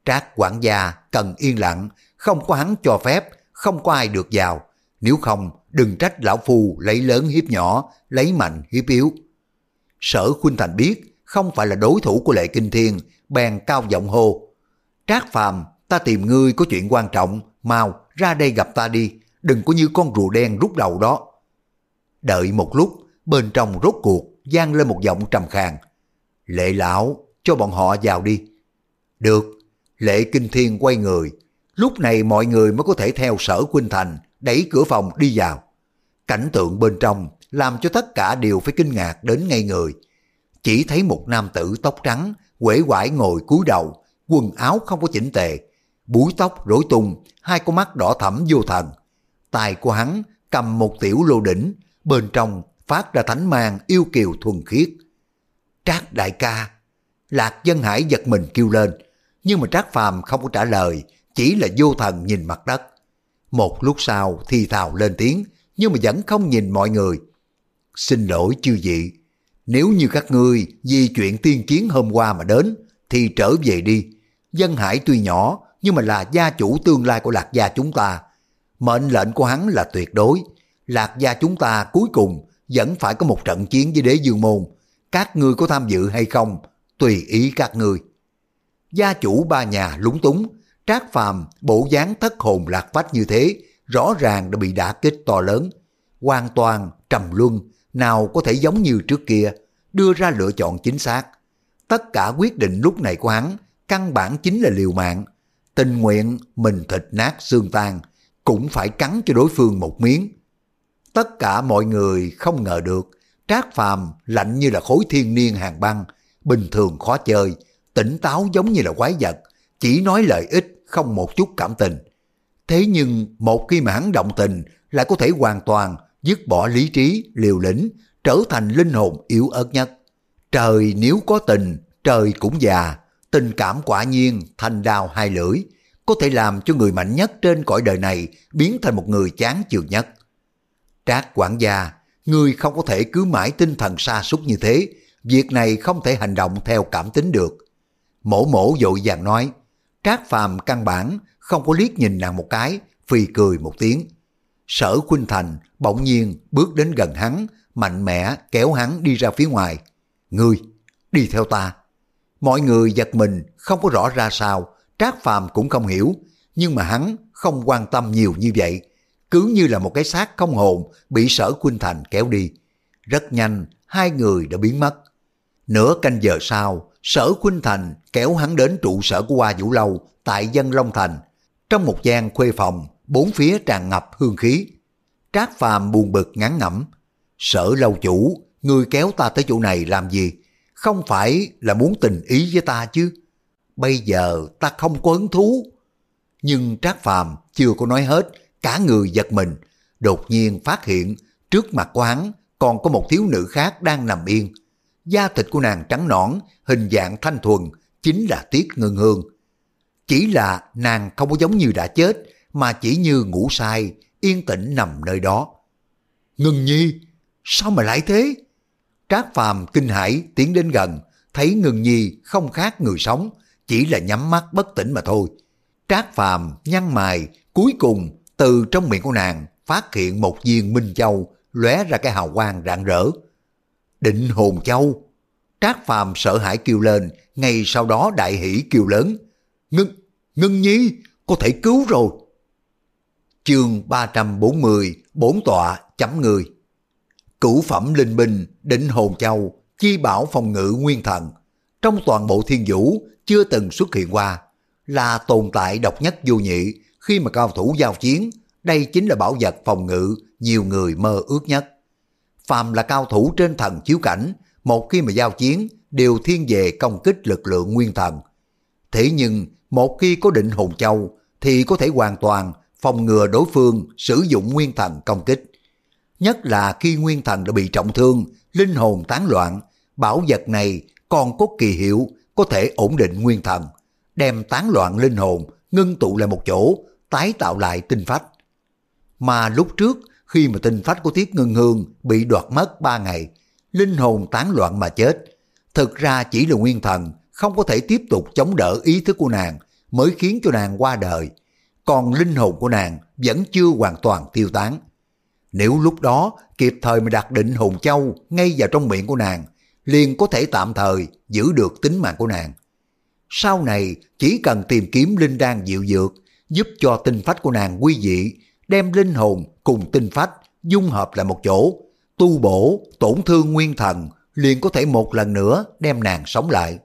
Trác quản gia cần yên lặng, không có hắn cho phép, không có ai được vào. Nếu không, đừng trách lão phu lấy lớn hiếp nhỏ, lấy mạnh hiếp yếu. Sở Khuynh Thành biết không phải là đối thủ của Lệ Kinh Thiên, bèn cao giọng hô. Trác Phàm, ta tìm ngươi có chuyện quan trọng, mau ra đây gặp ta đi, đừng có như con rùa đen rút đầu đó. Đợi một lúc, bên trong rốt cuộc gian lên một giọng trầm khàn. Lệ lão, cho bọn họ vào đi. Được, Lệ Kinh Thiên quay người. Lúc này mọi người mới có thể theo sở Quynh Thành đẩy cửa phòng đi vào. Cảnh tượng bên trong làm cho tất cả đều phải kinh ngạc đến ngay người. Chỉ thấy một nam tử tóc trắng, quể quải ngồi cúi đầu, quần áo không có chỉnh tề, búi tóc rối tung, hai con mắt đỏ thẫm vô thần. tay của hắn cầm một tiểu lô đỉnh, bên trong phát ra thánh mang yêu kiều thuần khiết. Trác đại ca, Lạc Dân Hải giật mình kêu lên, nhưng mà Trác Phàm không có trả lời, chỉ là vô thần nhìn mặt đất. Một lúc sau thì thào lên tiếng, nhưng mà vẫn không nhìn mọi người. Xin lỗi chư vị, nếu như các ngươi vì chuyện tiên chiến hôm qua mà đến, thì trở về đi. Dân Hải tuy nhỏ, nhưng mà là gia chủ tương lai của Lạc gia chúng ta. Mệnh lệnh của hắn là tuyệt đối. Lạc gia chúng ta cuối cùng vẫn phải có một trận chiến với đế dương môn. Các ngươi có tham dự hay không, tùy ý các ngươi. Gia chủ ba nhà lúng túng, trác phàm bộ dáng thất hồn lạc phách như thế, rõ ràng đã bị đả kích to lớn. Hoàn toàn trầm luân, nào có thể giống như trước kia, đưa ra lựa chọn chính xác. Tất cả quyết định lúc này của hắn, căn bản chính là liều mạng. Tình nguyện mình thịt nát xương tan, cũng phải cắn cho đối phương một miếng, Tất cả mọi người không ngờ được, Trác Phàm lạnh như là khối thiên niên hàng băng, bình thường khó chơi, tỉnh táo giống như là quái vật, chỉ nói lợi ích không một chút cảm tình. Thế nhưng một khi mà hắn động tình lại có thể hoàn toàn dứt bỏ lý trí, liều lĩnh, trở thành linh hồn yếu ớt nhất. Trời nếu có tình, trời cũng già, tình cảm quả nhiên thành đào hai lưỡi, có thể làm cho người mạnh nhất trên cõi đời này biến thành một người chán chường nhất. Trác quản gia, người không có thể cứ mãi tinh thần sa sút như thế, việc này không thể hành động theo cảm tính được. Mổ mổ dội vàng nói, Trác phàm căn bản không có liếc nhìn nàng một cái, phì cười một tiếng. Sở Khuynh Thành bỗng nhiên bước đến gần hắn, mạnh mẽ kéo hắn đi ra phía ngoài. Ngươi, đi theo ta. Mọi người giật mình không có rõ ra sao, Trác Phàm cũng không hiểu, nhưng mà hắn không quan tâm nhiều như vậy. Cứ như là một cái xác không hồn bị sở Khuynh Thành kéo đi. Rất nhanh, hai người đã biến mất. Nửa canh giờ sau, sở Khuynh Thành kéo hắn đến trụ sở của Hoa Vũ Lâu tại dân Long Thành. Trong một gian khuê phòng, bốn phía tràn ngập hương khí. Trác Phàm buồn bực ngán ngẩm. Sở lâu chủ, người kéo ta tới chỗ này làm gì? Không phải là muốn tình ý với ta chứ? Bây giờ ta không có hứng thú. Nhưng Trác Phàm chưa có nói hết, cả người giật mình. Đột nhiên phát hiện trước mặt của hắn còn có một thiếu nữ khác đang nằm yên. Da thịt của nàng trắng nõn, hình dạng thanh thuần, chính là Tiết Ngân Hương. Chỉ là nàng không có giống như đã chết, mà chỉ như ngủ say, yên tĩnh nằm nơi đó. Ngân Nhi, sao mà lại thế? Trác Phàm kinh hãi tiến đến gần, thấy Ngân Nhi không khác người sống, chỉ là nhắm mắt bất tỉnh mà thôi. Trác Phàm nhăn mày, cuối cùng từ trong miệng của nàng phát hiện một viên minh châu lóe ra cái hào quang rạng rỡ. Định hồn châu. Trác Phàm sợ hãi kêu lên, ngay sau đó đại hỷ kêu lớn. ngưng ngưng Nhi, có thể cứu rồi. Chương 340, bốn tọa chấm người. Cửu phẩm linh binh, định hồn châu, chi bảo phòng ngự nguyên thần. Trong toàn bộ thiên vũ chưa từng xuất hiện qua. Là tồn tại độc nhất vô nhị khi mà cao thủ giao chiến. Đây chính là bảo vật phòng ngự nhiều người mơ ước nhất. Phàm là cao thủ trên thần chiếu cảnh, một khi mà giao chiến đều thiên về công kích lực lượng nguyên thần. Thế nhưng một khi có định hồn châu thì có thể hoàn toàn phòng ngừa đối phương sử dụng nguyên thần công kích. Nhất là khi nguyên thần đã bị trọng thương, linh hồn tán loạn, bảo vật này còn có kỳ hiệu có thể ổn định nguyên thần, đem tán loạn linh hồn ngưng tụ lại một chỗ, tái tạo lại tinh phách. Mà lúc trước, khi mà tinh phách của Tiết Ngân Hương bị đoạt mất ba ngày, linh hồn tán loạn mà chết, thực ra chỉ là nguyên thần không có thể tiếp tục chống đỡ ý thức của nàng mới khiến cho nàng qua đời còn linh hồn của nàng vẫn chưa hoàn toàn tiêu tán. Nếu lúc đó kịp thời mà đặt định hồn châu ngay vào trong miệng của nàng, liền có thể tạm thời giữ được tính mạng của nàng. Sau này chỉ cần tìm kiếm linh đan dịu dược, giúp cho tinh phách của nàng quy dị, đem linh hồn cùng tinh phách dung hợp lại một chỗ, tu bổ, tổn thương nguyên thần, liền có thể một lần nữa đem nàng sống lại.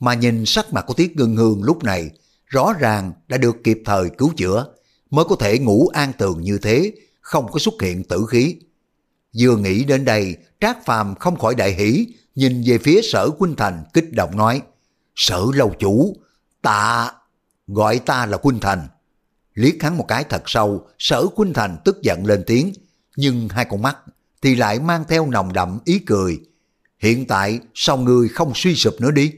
Mà nhìn sắc mặt của Tiết Ngân Hương lúc này rõ ràng đã được kịp thời cứu chữa, mới có thể ngủ an tường như thế, không có xuất hiện tử khí. Vừa nghĩ đến đây, Trác Phàm không khỏi đại hỷ, nhìn về phía sở Quynh Thành kích động nói, Sở lâu chủ, tạ, gọi ta là Quynh Thành. Liếc hắn một cái thật sâu, sở Quynh Thành tức giận lên tiếng, nhưng hai con mắt thì lại mang theo nồng đậm ý cười. Hiện tại sao ngươi không suy sụp nữa đi?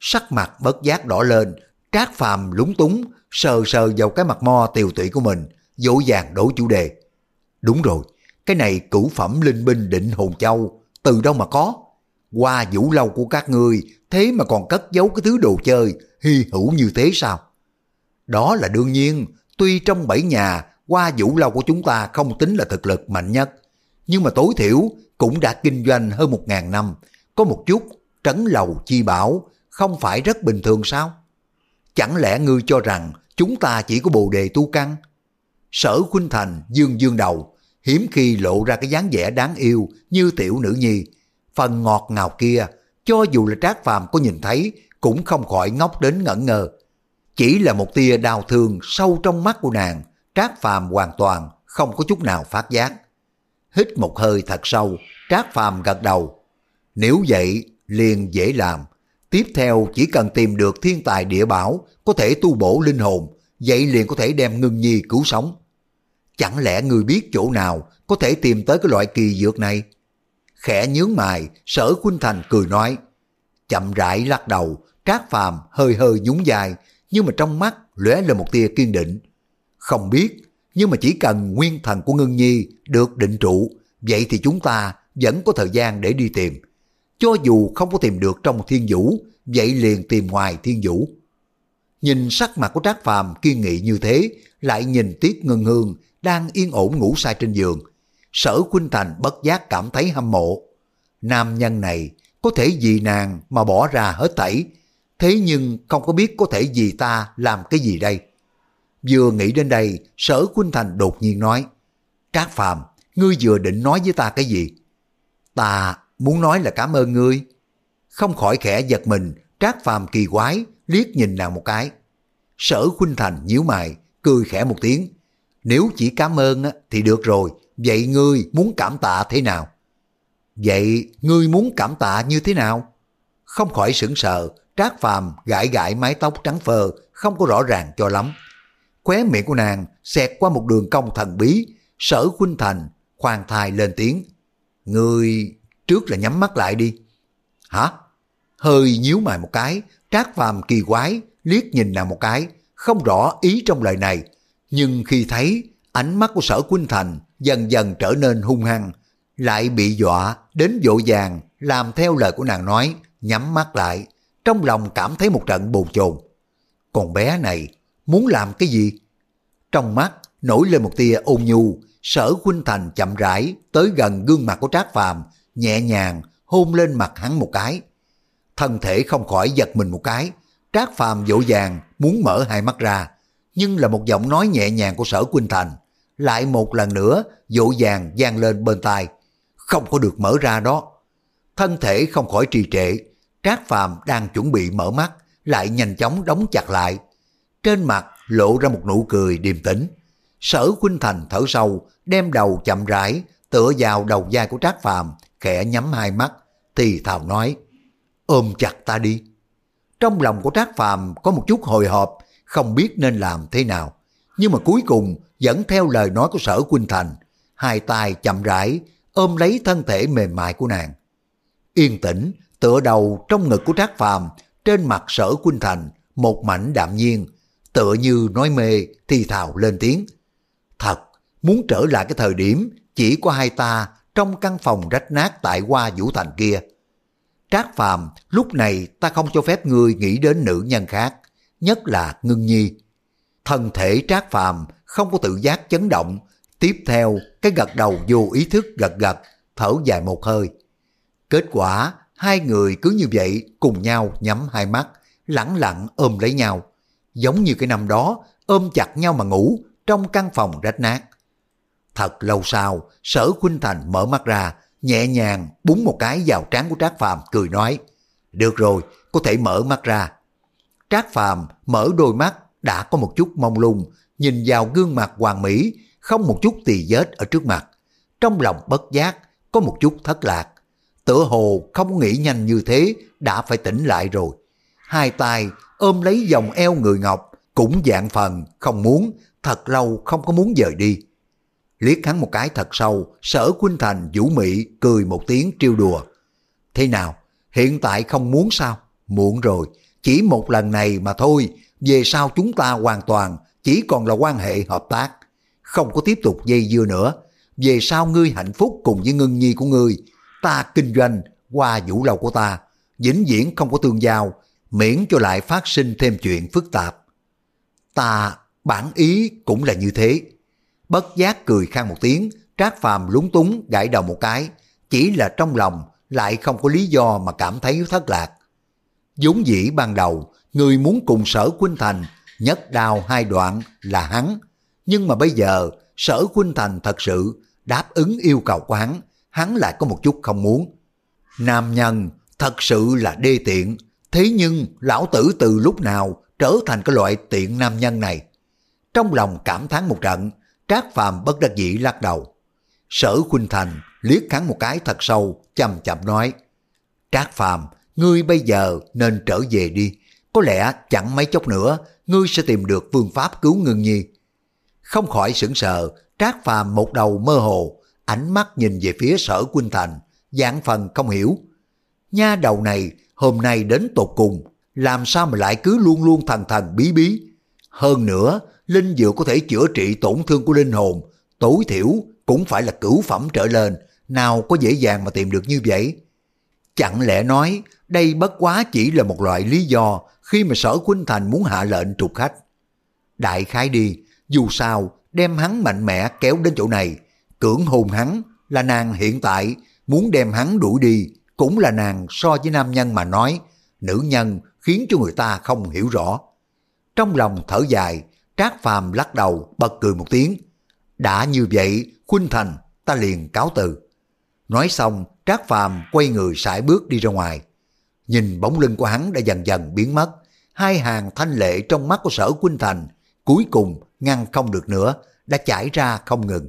Sắc mặt bất giác đỏ lên, Trác Phàm lúng túng, sờ sờ vào cái mặt mo tiều tụy của mình, dỗ dàng đổi chủ đề. Đúng rồi, cái này cửu phẩm linh binh định hồn châu, từ đâu mà có? Qua vũ lâu của các ngươi, thế mà còn cất giấu cái thứ đồ chơi hy hữu như thế sao? Đó là đương nhiên, tuy trong bảy nhà, qua vũ lâu của chúng ta không tính là thực lực mạnh nhất, nhưng mà tối thiểu cũng đã kinh doanh hơn một ngàn năm, có một chút trấn lầu chi bảo, không phải rất bình thường sao? Chẳng lẽ ngươi cho rằng chúng ta chỉ có bồ đề tu căn? Sở Khuynh Thành dương dương đầu, hiếm khi lộ ra cái dáng vẻ đáng yêu như tiểu nữ nhi. Phần ngọt ngào kia, cho dù là trác phàm có nhìn thấy, cũng không khỏi ngốc đến ngẩn ngơ. Chỉ là một tia đau thương sâu trong mắt của nàng, trác phàm hoàn toàn không có chút nào phát giác. hít một hơi thật sâu, Trác Phàm gật đầu. Nếu vậy, liền dễ làm. Tiếp theo chỉ cần tìm được thiên tài địa bảo có thể tu bổ linh hồn, vậy liền có thể đem ngưng nhi cứu sống. Chẳng lẽ người biết chỗ nào có thể tìm tới cái loại kỳ dược này? Khẽ nhướng mày, sở Khuynh Thành cười nói. Chậm rãi lắc đầu, Trác Phàm hơi hơi nhún dài, nhưng mà trong mắt lóe lên một tia kiên định. Không biết, nhưng mà chỉ cần nguyên thần của Ngân Nhi được định trụ, vậy thì chúng ta vẫn có thời gian để đi tìm. Cho dù không có tìm được trong thiên vũ, vậy liền tìm ngoài thiên vũ. Nhìn sắc mặt của Trác Phàm kiên nghị như thế, lại nhìn Tiết Ngân Hương đang yên ổn ngủ say trên giường. Sở Khuynh Thành bất giác cảm thấy hâm mộ. Nam nhân này có thể vì nàng mà bỏ ra hết thảy, thế nhưng không có biết có thể vì ta làm cái gì đây. Vừa nghĩ đến đây, sở Khuynh Thành đột nhiên nói, Trác Phàm, ngươi vừa định nói với ta cái gì? Ta muốn nói là cảm ơn ngươi. Không khỏi khẽ giật mình, Trác Phàm kỳ quái, liếc nhìn nàng một cái. Sở Khuynh Thành nhíu mày, cười khẽ một tiếng. Nếu chỉ cảm ơn thì được rồi, vậy ngươi muốn cảm tạ thế nào? Vậy ngươi muốn cảm tạ như thế nào? Không khỏi sững sờ, Trác Phàm gãi gãi mái tóc trắng phơ, không có rõ ràng cho lắm. Khóe miệng của nàng xẹt qua một đường cong thần bí, sở khuynh thành, khoan thai lên tiếng. Người trước là nhắm mắt lại đi. Hả? Hơi nhíu mày một cái, Trác Phàm kỳ quái, liếc nhìn nàng một cái, không rõ ý trong lời này. Nhưng khi thấy ánh mắt của sở khuynh thành dần dần trở nên hung hăng, lại bị dọa đến dỗ dàng làm theo lời của nàng nói, nhắm mắt lại, trong lòng cảm thấy một trận bồn chồn. Còn bé này muốn làm cái gì? Trong mắt nổi lên một tia ôn nhu, sở huynh thành chậm rãi tới gần gương mặt của Trác Phàm nhẹ nhàng hôn lên mặt hắn một cái. Thân thể không khỏi giật mình một cái, Trác Phàm dỗ dàng muốn mở hai mắt ra, nhưng là một giọng nói nhẹ nhàng của sở huynh thành, lại một lần nữa dỗ dàng gian lên bên tai. Không có được mở ra đó. Thân thể không khỏi trì trệ, Trác Phàm đang chuẩn bị mở mắt, lại nhanh chóng đóng chặt lại. Trên mặt lộ ra một nụ cười điềm tĩnh. Sở Khuynh Thành thở sâu, đem đầu chậm rãi, tựa vào đầu vai của Trác Phàm, khẽ nhắm hai mắt, thì thào nói, ôm chặt ta đi. Trong lòng của Trác Phàm có một chút hồi hộp, không biết nên làm thế nào. Nhưng mà cuối cùng vẫn theo lời nói của Sở Khuynh Thành, hai tay chậm rãi ôm lấy thân thể mềm mại của nàng. Yên tĩnh, tựa đầu trong ngực của Trác Phàm, trên mặt Sở Quynh Thành, một mảnh đạm nhiên, tựa như nói mê thì thào lên tiếng. Thật, muốn trở lại cái thời điểm chỉ có hai ta trong căn phòng rách nát tại Hoa Vũ Thành kia. Trác Phàm lúc này ta không cho phép ngươi nghĩ đến nữ nhân khác, nhất là ngưng nhi. Thân thể Trác Phàm không có tự giác chấn động, tiếp theo cái gật đầu vô ý thức gật gật, thở dài một hơi. Kết quả, hai người cứ như vậy cùng nhau nhắm hai mắt, lẳng lặng ôm lấy nhau giống như cái năm đó ôm chặt nhau mà ngủ trong căn phòng rách nát. Thật lâu sau, sở Khuynh Thành mở mắt ra, nhẹ nhàng búng một cái vào trán của Trác Phàm cười nói, được rồi, có thể mở mắt ra. Trác Phàm mở đôi mắt đã có một chút mông lung, nhìn vào gương mặt hoàng mỹ, không một chút tì vết ở trước mặt. Trong lòng bất giác, có một chút thất lạc. Tựa hồ không nghĩ nhanh như thế, đã phải tỉnh lại rồi. Hai tay ôm lấy vòng eo người Ngọc, cũng dạng phần, không muốn, thật lâu không có muốn dời đi. Liếc hắn một cái thật sâu, sở Khuynh Thành vũ mị cười một tiếng trêu đùa. Thế nào, hiện tại không muốn sao? Muộn rồi, chỉ một lần này mà thôi, về sau chúng ta hoàn toàn chỉ còn là quan hệ hợp tác. Không có tiếp tục dây dưa nữa. Về sau ngươi hạnh phúc cùng với ngưng nhi của ngươi, ta kinh doanh qua vũ lầu của ta, vĩnh viễn không có tương giao, miễn cho lại phát sinh thêm chuyện phức tạp. Ta bản ý cũng là như thế. Bất giác cười khang một tiếng, Trác Phàm lúng túng gãi đầu một cái, chỉ là trong lòng lại không có lý do mà cảm thấy thất lạc. vốn dĩ ban đầu, người muốn cùng sở quynh Thành nhất đào hai đoạn là hắn, nhưng mà bây giờ sở quynh Thành thật sự đáp ứng yêu cầu của hắn, hắn lại có một chút không muốn. Nam nhân thật sự là đê tiện, Thế nhưng lão tử từ lúc nào trở thành cái loại tiện nam nhân này? Trong lòng cảm thán một trận, Trác Phàm bất đắc dĩ lắc đầu. Sở Khuynh Thành liếc hắn một cái thật sâu, chậm chậm nói. Trác Phàm, ngươi bây giờ nên trở về đi. Có lẽ chẳng mấy chốc nữa, ngươi sẽ tìm được phương pháp cứu ngưng nhi. Không khỏi sững sờ, Trác Phàm một đầu mơ hồ, ánh mắt nhìn về phía sở quynh Thành, dạng phần không hiểu. Nha đầu này hôm nay đến tột cùng, làm sao mà lại cứ luôn luôn thần thần bí bí. Hơn nữa, linh dược có thể chữa trị tổn thương của linh hồn, tối thiểu cũng phải là cửu phẩm trở lên, nào có dễ dàng mà tìm được như vậy. Chẳng lẽ nói đây bất quá chỉ là một loại lý do khi mà sở Khuynh Thành muốn hạ lệnh trục khách. Đại khái đi, dù sao đem hắn mạnh mẽ kéo đến chỗ này, cưỡng hôn hắn là nàng hiện tại muốn đem hắn đuổi đi cũng là nàng so với nam nhân mà nói, nữ nhân khiến cho người ta không hiểu rõ. Trong lòng thở dài, Trác Phàm lắc đầu bật cười một tiếng. Đã như vậy, Khuynh Thành, ta liền cáo từ. Nói xong, Trác Phàm quay người sải bước đi ra ngoài. Nhìn bóng lưng của hắn đã dần dần biến mất, hai hàng thanh lệ trong mắt của sở Khuynh Thành cuối cùng ngăn không được nữa, đã chảy ra không ngừng.